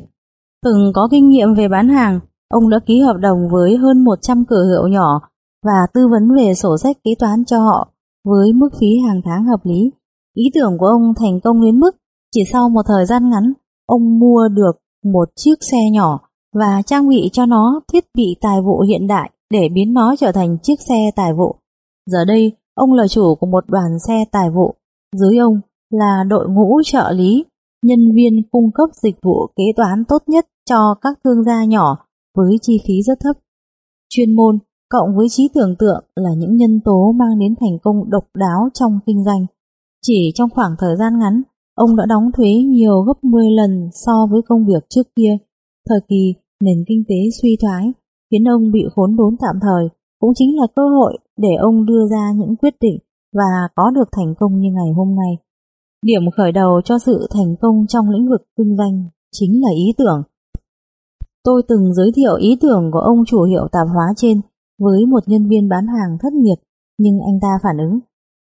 từng có kinh nghiệm về bán hàng, ông đã ký hợp đồng với hơn 100 cửa hiệu nhỏ và tư vấn về sổ sách kế toán cho họ với mức phí hàng tháng hợp lý. Ý tưởng của ông thành công đến mức chỉ sau một thời gian ngắn, ông mua được một chiếc xe nhỏ và trang bị cho nó thiết bị tài vụ hiện đại để biến nó trở thành chiếc xe tài vụ. Giờ đây, ông là chủ của một đoàn xe tài vụ. Dưới ông là đội ngũ trợ lý, nhân viên cung cấp dịch vụ kế toán tốt nhất cho các thương gia nhỏ với chi phí rất thấp. Chuyên môn cộng với trí tưởng tượng là những nhân tố mang đến thành công độc đáo trong kinh doanh. Chỉ trong khoảng thời gian ngắn, ông đã đóng thuế nhiều gấp 10 lần so với công việc trước kia. Thời kỳ nền kinh tế suy thoái khiến ông bị khốn đốn tạm thời cũng chính là cơ hội để ông đưa ra những quyết định và có được thành công như ngày hôm nay. Điểm khởi đầu cho sự thành công trong lĩnh vực kinh doanh chính là ý tưởng. Tôi từng giới thiệu ý tưởng của ông chủ hiệu tạp hóa trên với một nhân viên bán hàng thất nghiệp, nhưng anh ta phản ứng.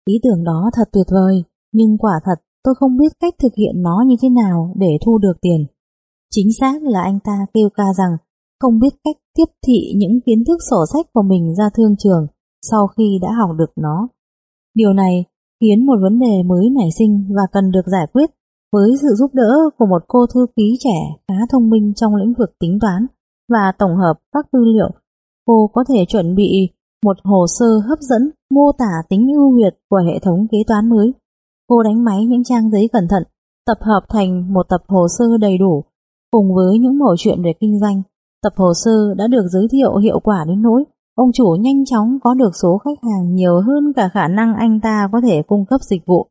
Ý tưởng đó thật tuyệt vời, nhưng quả thật tôi không biết cách thực hiện nó như thế nào để thu được tiền. Chính xác là anh ta kêu ca rằng không biết cách tiếp thị những kiến thức sổ sách của mình ra thương trường sau khi đã học được nó. Điều này khiến một vấn đề mới nảy sinh và cần được giải quyết với sự giúp đỡ của một cô thư ký trẻ khá thông minh trong lĩnh vực tính toán và tổng hợp các tư liệu cô có thể chuẩn bị một hồ sơ hấp dẫn mô tả tính ưu việt của hệ thống kế toán mới. Cô đánh máy những trang giấy cẩn thận, tập hợp thành một tập hồ sơ đầy đủ, cùng với những mẩu chuyện về kinh doanh. Tập hồ sơ đã được giới thiệu hiệu quả đến nỗi ông chủ nhanh chóng có được số khách hàng nhiều hơn cả khả năng anh ta có thể cung cấp dịch vụ.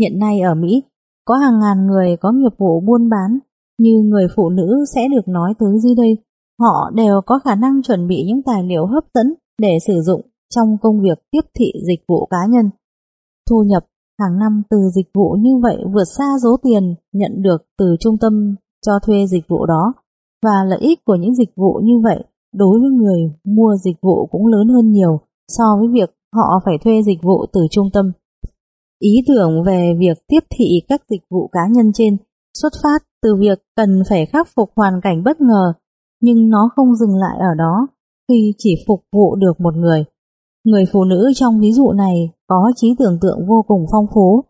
Hiện nay ở Mỹ, có hàng ngàn người có nghiệp vụ buôn bán, như người phụ nữ sẽ được nói tới dưới đây. Họ đều có khả năng chuẩn bị những tài liệu hấp dẫn để sử dụng trong công việc tiếp thị dịch vụ cá nhân. Thu nhập hàng năm từ dịch vụ như vậy vượt xa số tiền nhận được từ trung tâm cho thuê dịch vụ đó và lợi ích của những dịch vụ như vậy đối với người mua dịch vụ cũng lớn hơn nhiều so với việc họ phải thuê dịch vụ từ trung tâm. Ý tưởng về việc tiếp thị các dịch vụ cá nhân trên xuất phát từ việc cần phải khắc phục hoàn cảnh bất ngờ nhưng nó không dừng lại ở đó khi chỉ phục vụ được một người. Người phụ nữ trong ví dụ này có trí tưởng tượng vô cùng phong phú.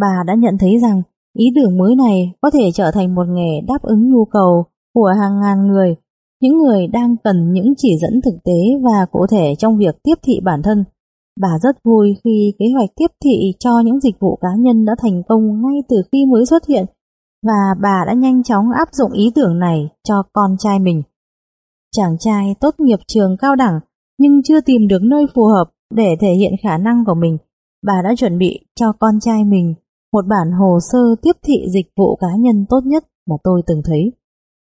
Bà đã nhận thấy rằng ý tưởng mới này có thể trở thành một nghề đáp ứng nhu cầu của hàng ngàn người, những người đang cần những chỉ dẫn thực tế và cụ thể trong việc tiếp thị bản thân. Bà rất vui khi kế hoạch tiếp thị cho những dịch vụ cá nhân đã thành công ngay từ khi mới xuất hiện và bà đã nhanh chóng áp dụng ý tưởng này cho con trai mình. Chàng trai tốt nghiệp trường cao đẳng nhưng chưa tìm được nơi phù hợp để thể hiện khả năng của mình. Bà đã chuẩn bị cho con trai mình một bản hồ sơ tiếp thị dịch vụ cá nhân tốt nhất mà tôi từng thấy.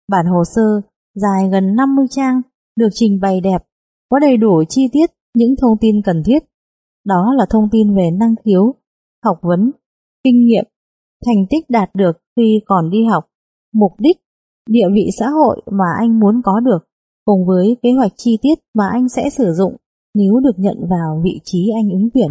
Bản hồ sơ dài gần 50 trang, được trình bày đẹp, có đầy đủ chi tiết những thông tin cần thiết. Đó là thông tin về năng khiếu, học vấn, kinh nghiệm, thành tích đạt được khi còn đi học, mục đích, địa vị xã hội mà anh muốn có được, cùng với kế hoạch chi tiết mà anh sẽ sử dụng nếu được nhận vào vị trí anh ứng tuyển.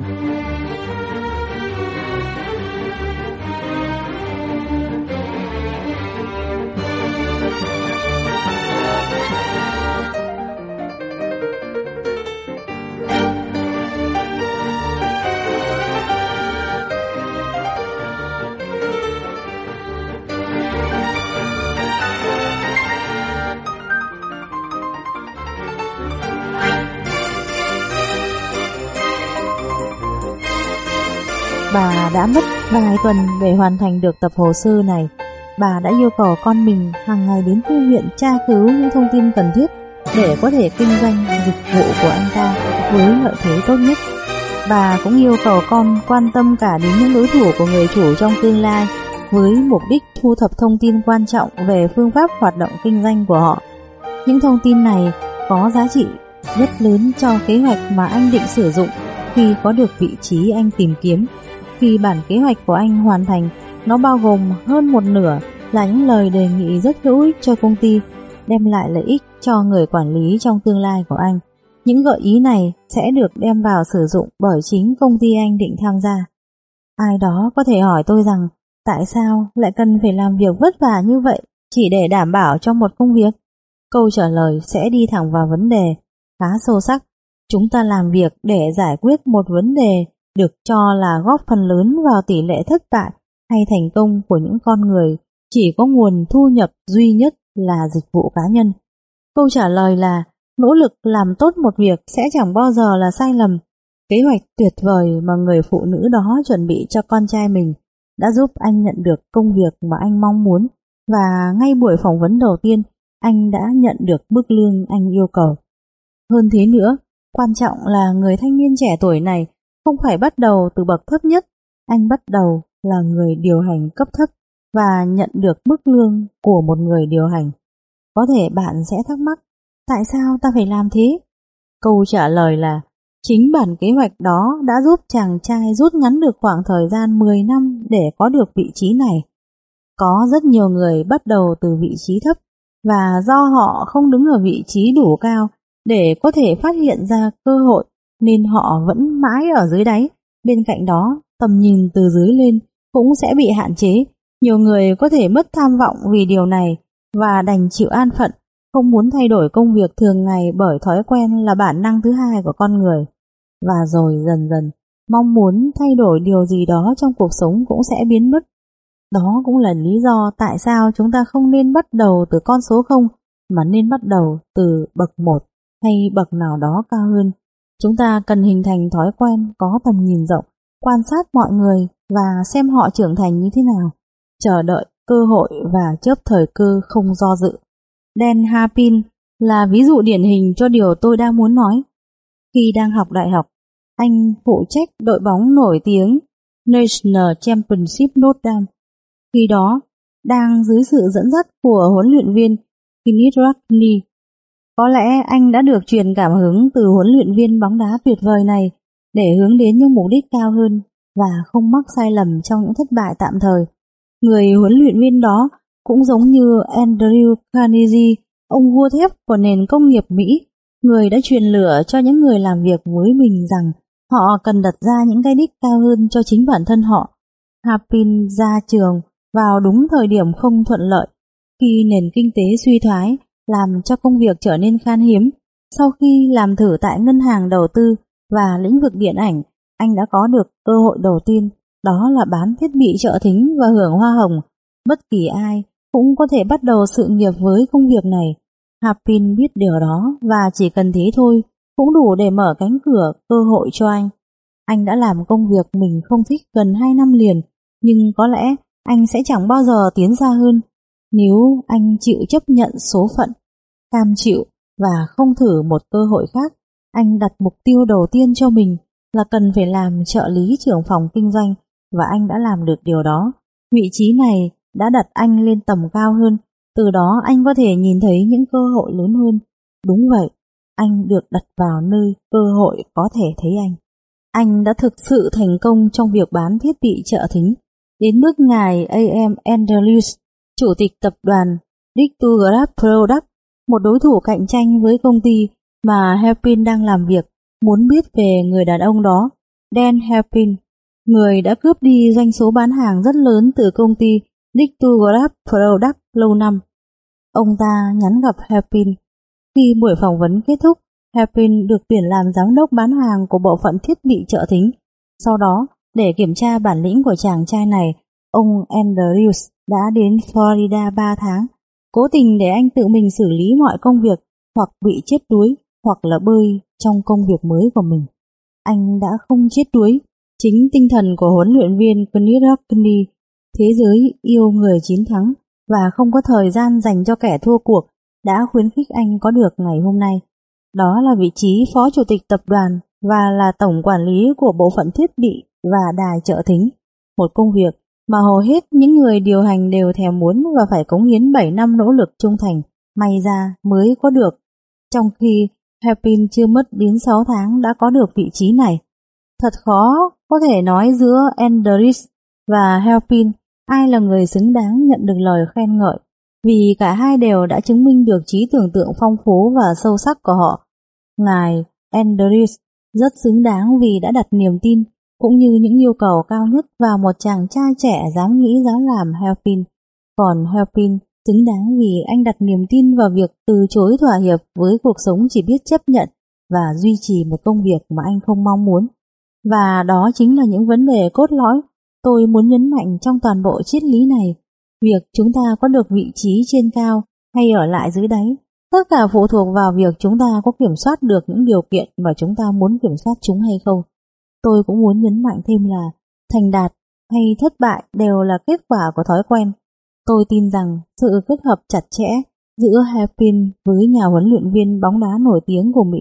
Đã mất vài tuần để hoàn thành được tập hồ sơ này. Bà đã yêu cầu con mình hàng ngày đến thư viện tra cứu những thông tin cần thiết để có thể kinh doanh dịch vụ của anh ta với lợi thế tốt nhất. Bà cũng yêu cầu con quan tâm cả đến những đối thủ của người chủ trong tương lai với mục đích thu thập thông tin quan trọng về phương pháp hoạt động kinh doanh của họ. Những thông tin này có giá trị rất lớn cho kế hoạch mà anh định sử dụng khi có được vị trí anh tìm kiếm. Khi bản kế hoạch của anh hoàn thành, nó bao gồm hơn một nửa là những lời đề nghị rất hữu ích cho công ty, đem lại lợi ích cho người quản lý trong tương lai của anh. Những gợi ý này sẽ được đem vào sử dụng bởi chính công ty anh định tham gia. Ai đó có thể hỏi tôi rằng tại sao lại cần phải làm việc vất vả như vậy chỉ để đảm bảo cho một công việc? Câu trả lời sẽ đi thẳng vào vấn đề khá sâu sắc. Chúng ta làm việc để giải quyết một vấn đề được cho là góp phần lớn vào tỷ lệ thất bại hay thành công của những con người chỉ có nguồn thu nhập duy nhất là dịch vụ cá nhân. Câu trả lời là nỗ lực làm tốt một việc sẽ chẳng bao giờ là sai lầm. Kế hoạch tuyệt vời mà người phụ nữ đó chuẩn bị cho con trai mình đã giúp anh nhận được công việc mà anh mong muốn và ngay buổi phỏng vấn đầu tiên anh đã nhận được mức lương anh yêu cầu. Hơn thế nữa, quan trọng là người thanh niên trẻ tuổi này không phải bắt đầu từ bậc thấp nhất, anh bắt đầu là người điều hành cấp thấp và nhận được mức lương của một người điều hành. Có thể bạn sẽ thắc mắc, tại sao ta phải làm thế? Câu trả lời là, chính bản kế hoạch đó đã giúp chàng trai rút ngắn được khoảng thời gian 10 năm để có được vị trí này. Có rất nhiều người bắt đầu từ vị trí thấp và do họ không đứng ở vị trí đủ cao để có thể phát hiện ra cơ hội nên họ vẫn mãi ở dưới đáy. Bên cạnh đó, tầm nhìn từ dưới lên cũng sẽ bị hạn chế. Nhiều người có thể mất tham vọng vì điều này và đành chịu an phận, không muốn thay đổi công việc thường ngày bởi thói quen là bản năng thứ hai của con người. Và rồi dần dần, mong muốn thay đổi điều gì đó trong cuộc sống cũng sẽ biến mất. Đó cũng là lý do tại sao chúng ta không nên bắt đầu từ con số 0 mà nên bắt đầu từ bậc 1 hay bậc nào đó cao hơn. Chúng ta cần hình thành thói quen có tầm nhìn rộng, quan sát mọi người và xem họ trưởng thành như thế nào, chờ đợi cơ hội và chớp thời cơ không do dự. Dan Harpin là ví dụ điển hình cho điều tôi đang muốn nói. Khi đang học đại học, anh phụ trách đội bóng nổi tiếng National Championship Notre Dame. Khi đó, đang dưới sự dẫn dắt của huấn luyện viên Kenneth Rackney có lẽ anh đã được truyền cảm hứng từ huấn luyện viên bóng đá tuyệt vời này để hướng đến những mục đích cao hơn và không mắc sai lầm trong những thất bại tạm thời. Người huấn luyện viên đó cũng giống như Andrew Carnegie, ông vua thép của nền công nghiệp Mỹ, người đã truyền lửa cho những người làm việc với mình rằng họ cần đặt ra những cái đích cao hơn cho chính bản thân họ. Hapin ra trường vào đúng thời điểm không thuận lợi, khi nền kinh tế suy thoái làm cho công việc trở nên khan hiếm. Sau khi làm thử tại ngân hàng đầu tư và lĩnh vực điện ảnh, anh đã có được cơ hội đầu tiên, đó là bán thiết bị trợ thính và hưởng hoa hồng. Bất kỳ ai cũng có thể bắt đầu sự nghiệp với công việc này. Hapin biết điều đó và chỉ cần thế thôi cũng đủ để mở cánh cửa cơ hội cho anh. Anh đã làm công việc mình không thích gần 2 năm liền, nhưng có lẽ anh sẽ chẳng bao giờ tiến xa hơn nếu anh chịu chấp nhận số phận, cam chịu và không thử một cơ hội khác, anh đặt mục tiêu đầu tiên cho mình là cần phải làm trợ lý trưởng phòng kinh doanh và anh đã làm được điều đó. Vị trí này đã đặt anh lên tầm cao hơn Từ đó anh có thể nhìn thấy những cơ hội lớn hơn. Đúng vậy, anh được đặt vào nơi cơ hội có thể thấy anh. Anh đã thực sự thành công trong việc bán thiết bị trợ thính, đến mức ngài A.M. Andrews, chủ tịch tập đoàn Dictograph Product, một đối thủ cạnh tranh với công ty mà Hairpin đang làm việc, muốn biết về người đàn ông đó, Dan Hairpin, người đã cướp đi doanh số bán hàng rất lớn từ công ty Dictograph Product lâu năm. Ông ta nhắn gặp Hairpin. Khi buổi phỏng vấn kết thúc, Hairpin được tuyển làm giám đốc bán hàng của bộ phận thiết bị trợ thính. Sau đó, để kiểm tra bản lĩnh của chàng trai này, ông Andrews đã đến Florida 3 tháng, cố tình để anh tự mình xử lý mọi công việc hoặc bị chết đuối hoặc là bơi trong công việc mới của mình. Anh đã không chết đuối, chính tinh thần của huấn luyện viên Knut Rockney, thế giới yêu người chiến thắng và không có thời gian dành cho kẻ thua cuộc đã khuyến khích anh có được ngày hôm nay. Đó là vị trí phó chủ tịch tập đoàn và là tổng quản lý của bộ phận thiết bị và đài trợ thính. Một công việc mà hầu hết những người điều hành đều thèm muốn và phải cống hiến 7 năm nỗ lực trung thành, may ra mới có được. Trong khi Hairpin chưa mất đến 6 tháng đã có được vị trí này. Thật khó có thể nói giữa Andrews và Hairpin ai là người xứng đáng nhận được lời khen ngợi, vì cả hai đều đã chứng minh được trí tưởng tượng phong phú và sâu sắc của họ. Ngài Andrews rất xứng đáng vì đã đặt niềm tin cũng như những yêu cầu cao nhất vào một chàng trai trẻ dám nghĩ dám làm Helpin. Còn Helpin xứng đáng vì anh đặt niềm tin vào việc từ chối thỏa hiệp với cuộc sống chỉ biết chấp nhận và duy trì một công việc mà anh không mong muốn. Và đó chính là những vấn đề cốt lõi tôi muốn nhấn mạnh trong toàn bộ triết lý này. Việc chúng ta có được vị trí trên cao hay ở lại dưới đáy, tất cả phụ thuộc vào việc chúng ta có kiểm soát được những điều kiện mà chúng ta muốn kiểm soát chúng hay không. Tôi cũng muốn nhấn mạnh thêm là thành đạt hay thất bại đều là kết quả của thói quen. Tôi tin rằng sự kết hợp chặt chẽ giữa Hairpin với nhà huấn luyện viên bóng đá nổi tiếng của Mỹ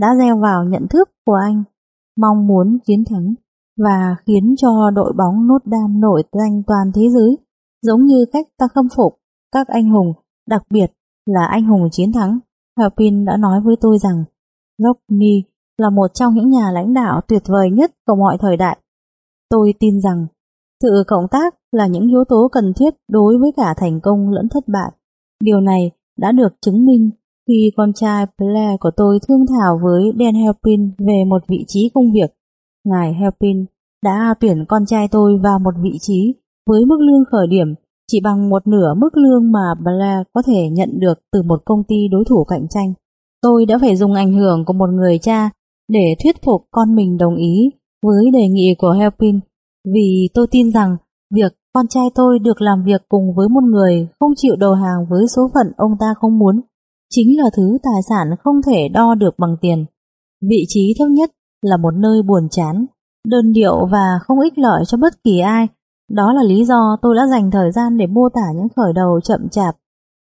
đã gieo vào nhận thức của anh, mong muốn chiến thắng và khiến cho đội bóng nốt đam nổi danh toàn thế giới, giống như cách ta khâm phục các anh hùng, đặc biệt là anh hùng chiến thắng. Hairpin đã nói với tôi rằng Rockney là một trong những nhà lãnh đạo tuyệt vời nhất của mọi thời đại. Tôi tin rằng, sự cộng tác là những yếu tố cần thiết đối với cả thành công lẫn thất bại. Điều này đã được chứng minh khi con trai Blair của tôi thương thảo với Dan Helpin về một vị trí công việc. Ngài Helpin đã tuyển con trai tôi vào một vị trí với mức lương khởi điểm chỉ bằng một nửa mức lương mà Blair có thể nhận được từ một công ty đối thủ cạnh tranh. Tôi đã phải dùng ảnh hưởng của một người cha để thuyết phục con mình đồng ý với đề nghị của Helpin vì tôi tin rằng việc con trai tôi được làm việc cùng với một người không chịu đầu hàng với số phận ông ta không muốn chính là thứ tài sản không thể đo được bằng tiền. Vị trí thấp nhất là một nơi buồn chán, đơn điệu và không ích lợi cho bất kỳ ai. Đó là lý do tôi đã dành thời gian để mô tả những khởi đầu chậm chạp,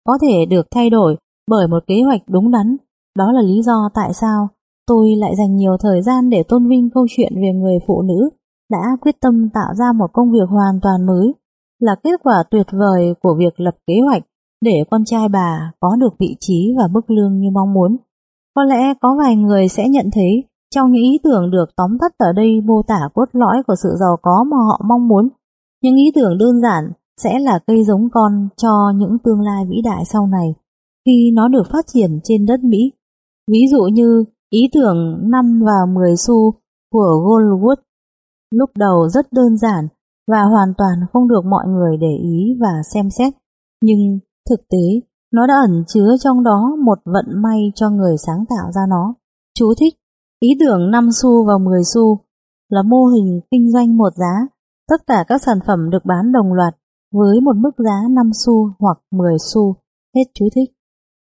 có thể được thay đổi bởi một kế hoạch đúng đắn. Đó là lý do tại sao tôi lại dành nhiều thời gian để tôn vinh câu chuyện về người phụ nữ đã quyết tâm tạo ra một công việc hoàn toàn mới, là kết quả tuyệt vời của việc lập kế hoạch để con trai bà có được vị trí và mức lương như mong muốn. Có lẽ có vài người sẽ nhận thấy trong những ý tưởng được tóm tắt ở đây mô tả cốt lõi của sự giàu có mà họ mong muốn. Những ý tưởng đơn giản sẽ là cây giống con cho những tương lai vĩ đại sau này khi nó được phát triển trên đất Mỹ. Ví dụ như ý tưởng 5 và 10 xu của Goldwood lúc đầu rất đơn giản và hoàn toàn không được mọi người để ý và xem xét, nhưng thực tế nó đã ẩn chứa trong đó một vận may cho người sáng tạo ra nó. Chú thích, ý tưởng 5 xu và 10 xu là mô hình kinh doanh một giá, tất cả các sản phẩm được bán đồng loạt với một mức giá 5 xu hoặc 10 xu, hết chú thích.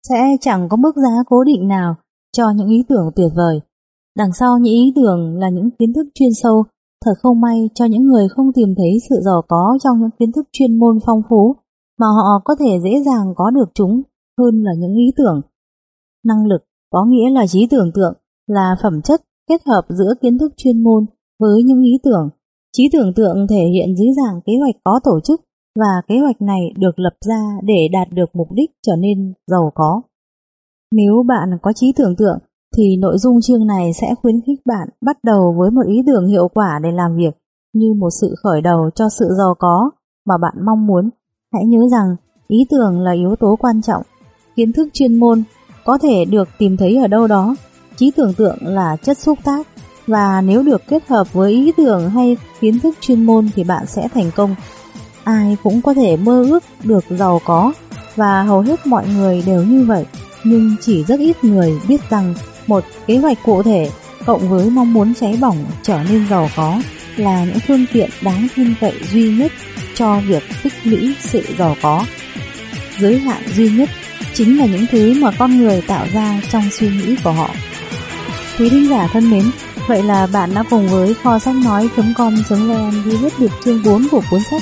Sẽ chẳng có mức giá cố định nào cho những ý tưởng tuyệt vời. Đằng sau những ý tưởng là những kiến thức chuyên sâu Thật không may cho những người không tìm thấy sự giàu có trong những kiến thức chuyên môn phong phú mà họ có thể dễ dàng có được chúng hơn là những ý tưởng. Năng lực có nghĩa là trí tưởng tượng, là phẩm chất kết hợp giữa kiến thức chuyên môn với những ý tưởng. Trí tưởng tượng thể hiện dưới dạng kế hoạch có tổ chức và kế hoạch này được lập ra để đạt được mục đích trở nên giàu có. Nếu bạn có trí tưởng tượng thì nội dung chương này sẽ khuyến khích bạn bắt đầu với một ý tưởng hiệu quả để làm việc như một sự khởi đầu cho sự giàu có mà bạn mong muốn. Hãy nhớ rằng ý tưởng là yếu tố quan trọng. Kiến thức chuyên môn có thể được tìm thấy ở đâu đó. Trí tưởng tượng là chất xúc tác và nếu được kết hợp với ý tưởng hay kiến thức chuyên môn thì bạn sẽ thành công. Ai cũng có thể mơ ước được giàu có và hầu hết mọi người đều như vậy, nhưng chỉ rất ít người biết rằng một kế hoạch cụ thể cộng với mong muốn cháy bỏng trở nên giàu có là những phương tiện đáng tin cậy duy nhất cho việc tích lũy sự giàu có. Giới hạn duy nhất chính là những thứ mà con người tạo ra trong suy nghĩ của họ. Quý thính giả thân mến, vậy là bạn đã cùng với kho sách nói.com.vn đi hết được chương 4 của cuốn sách.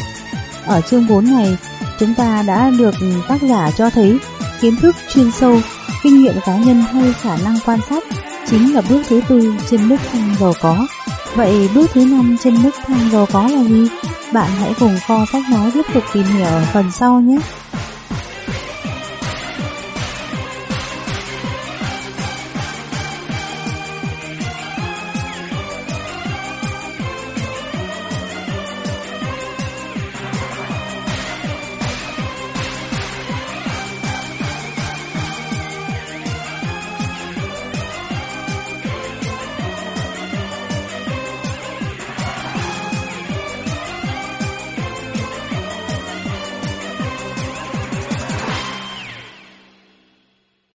Ở chương 4 này, chúng ta đã được tác giả cho thấy kiến thức chuyên sâu, kinh nghiệm cá nhân hay khả năng quan sát chính là bước thứ tư trên bước thang giàu có. Vậy bước thứ năm trên bước thang giàu có là gì? Bạn hãy cùng kho sách nói tiếp tục tìm hiểu ở phần sau nhé.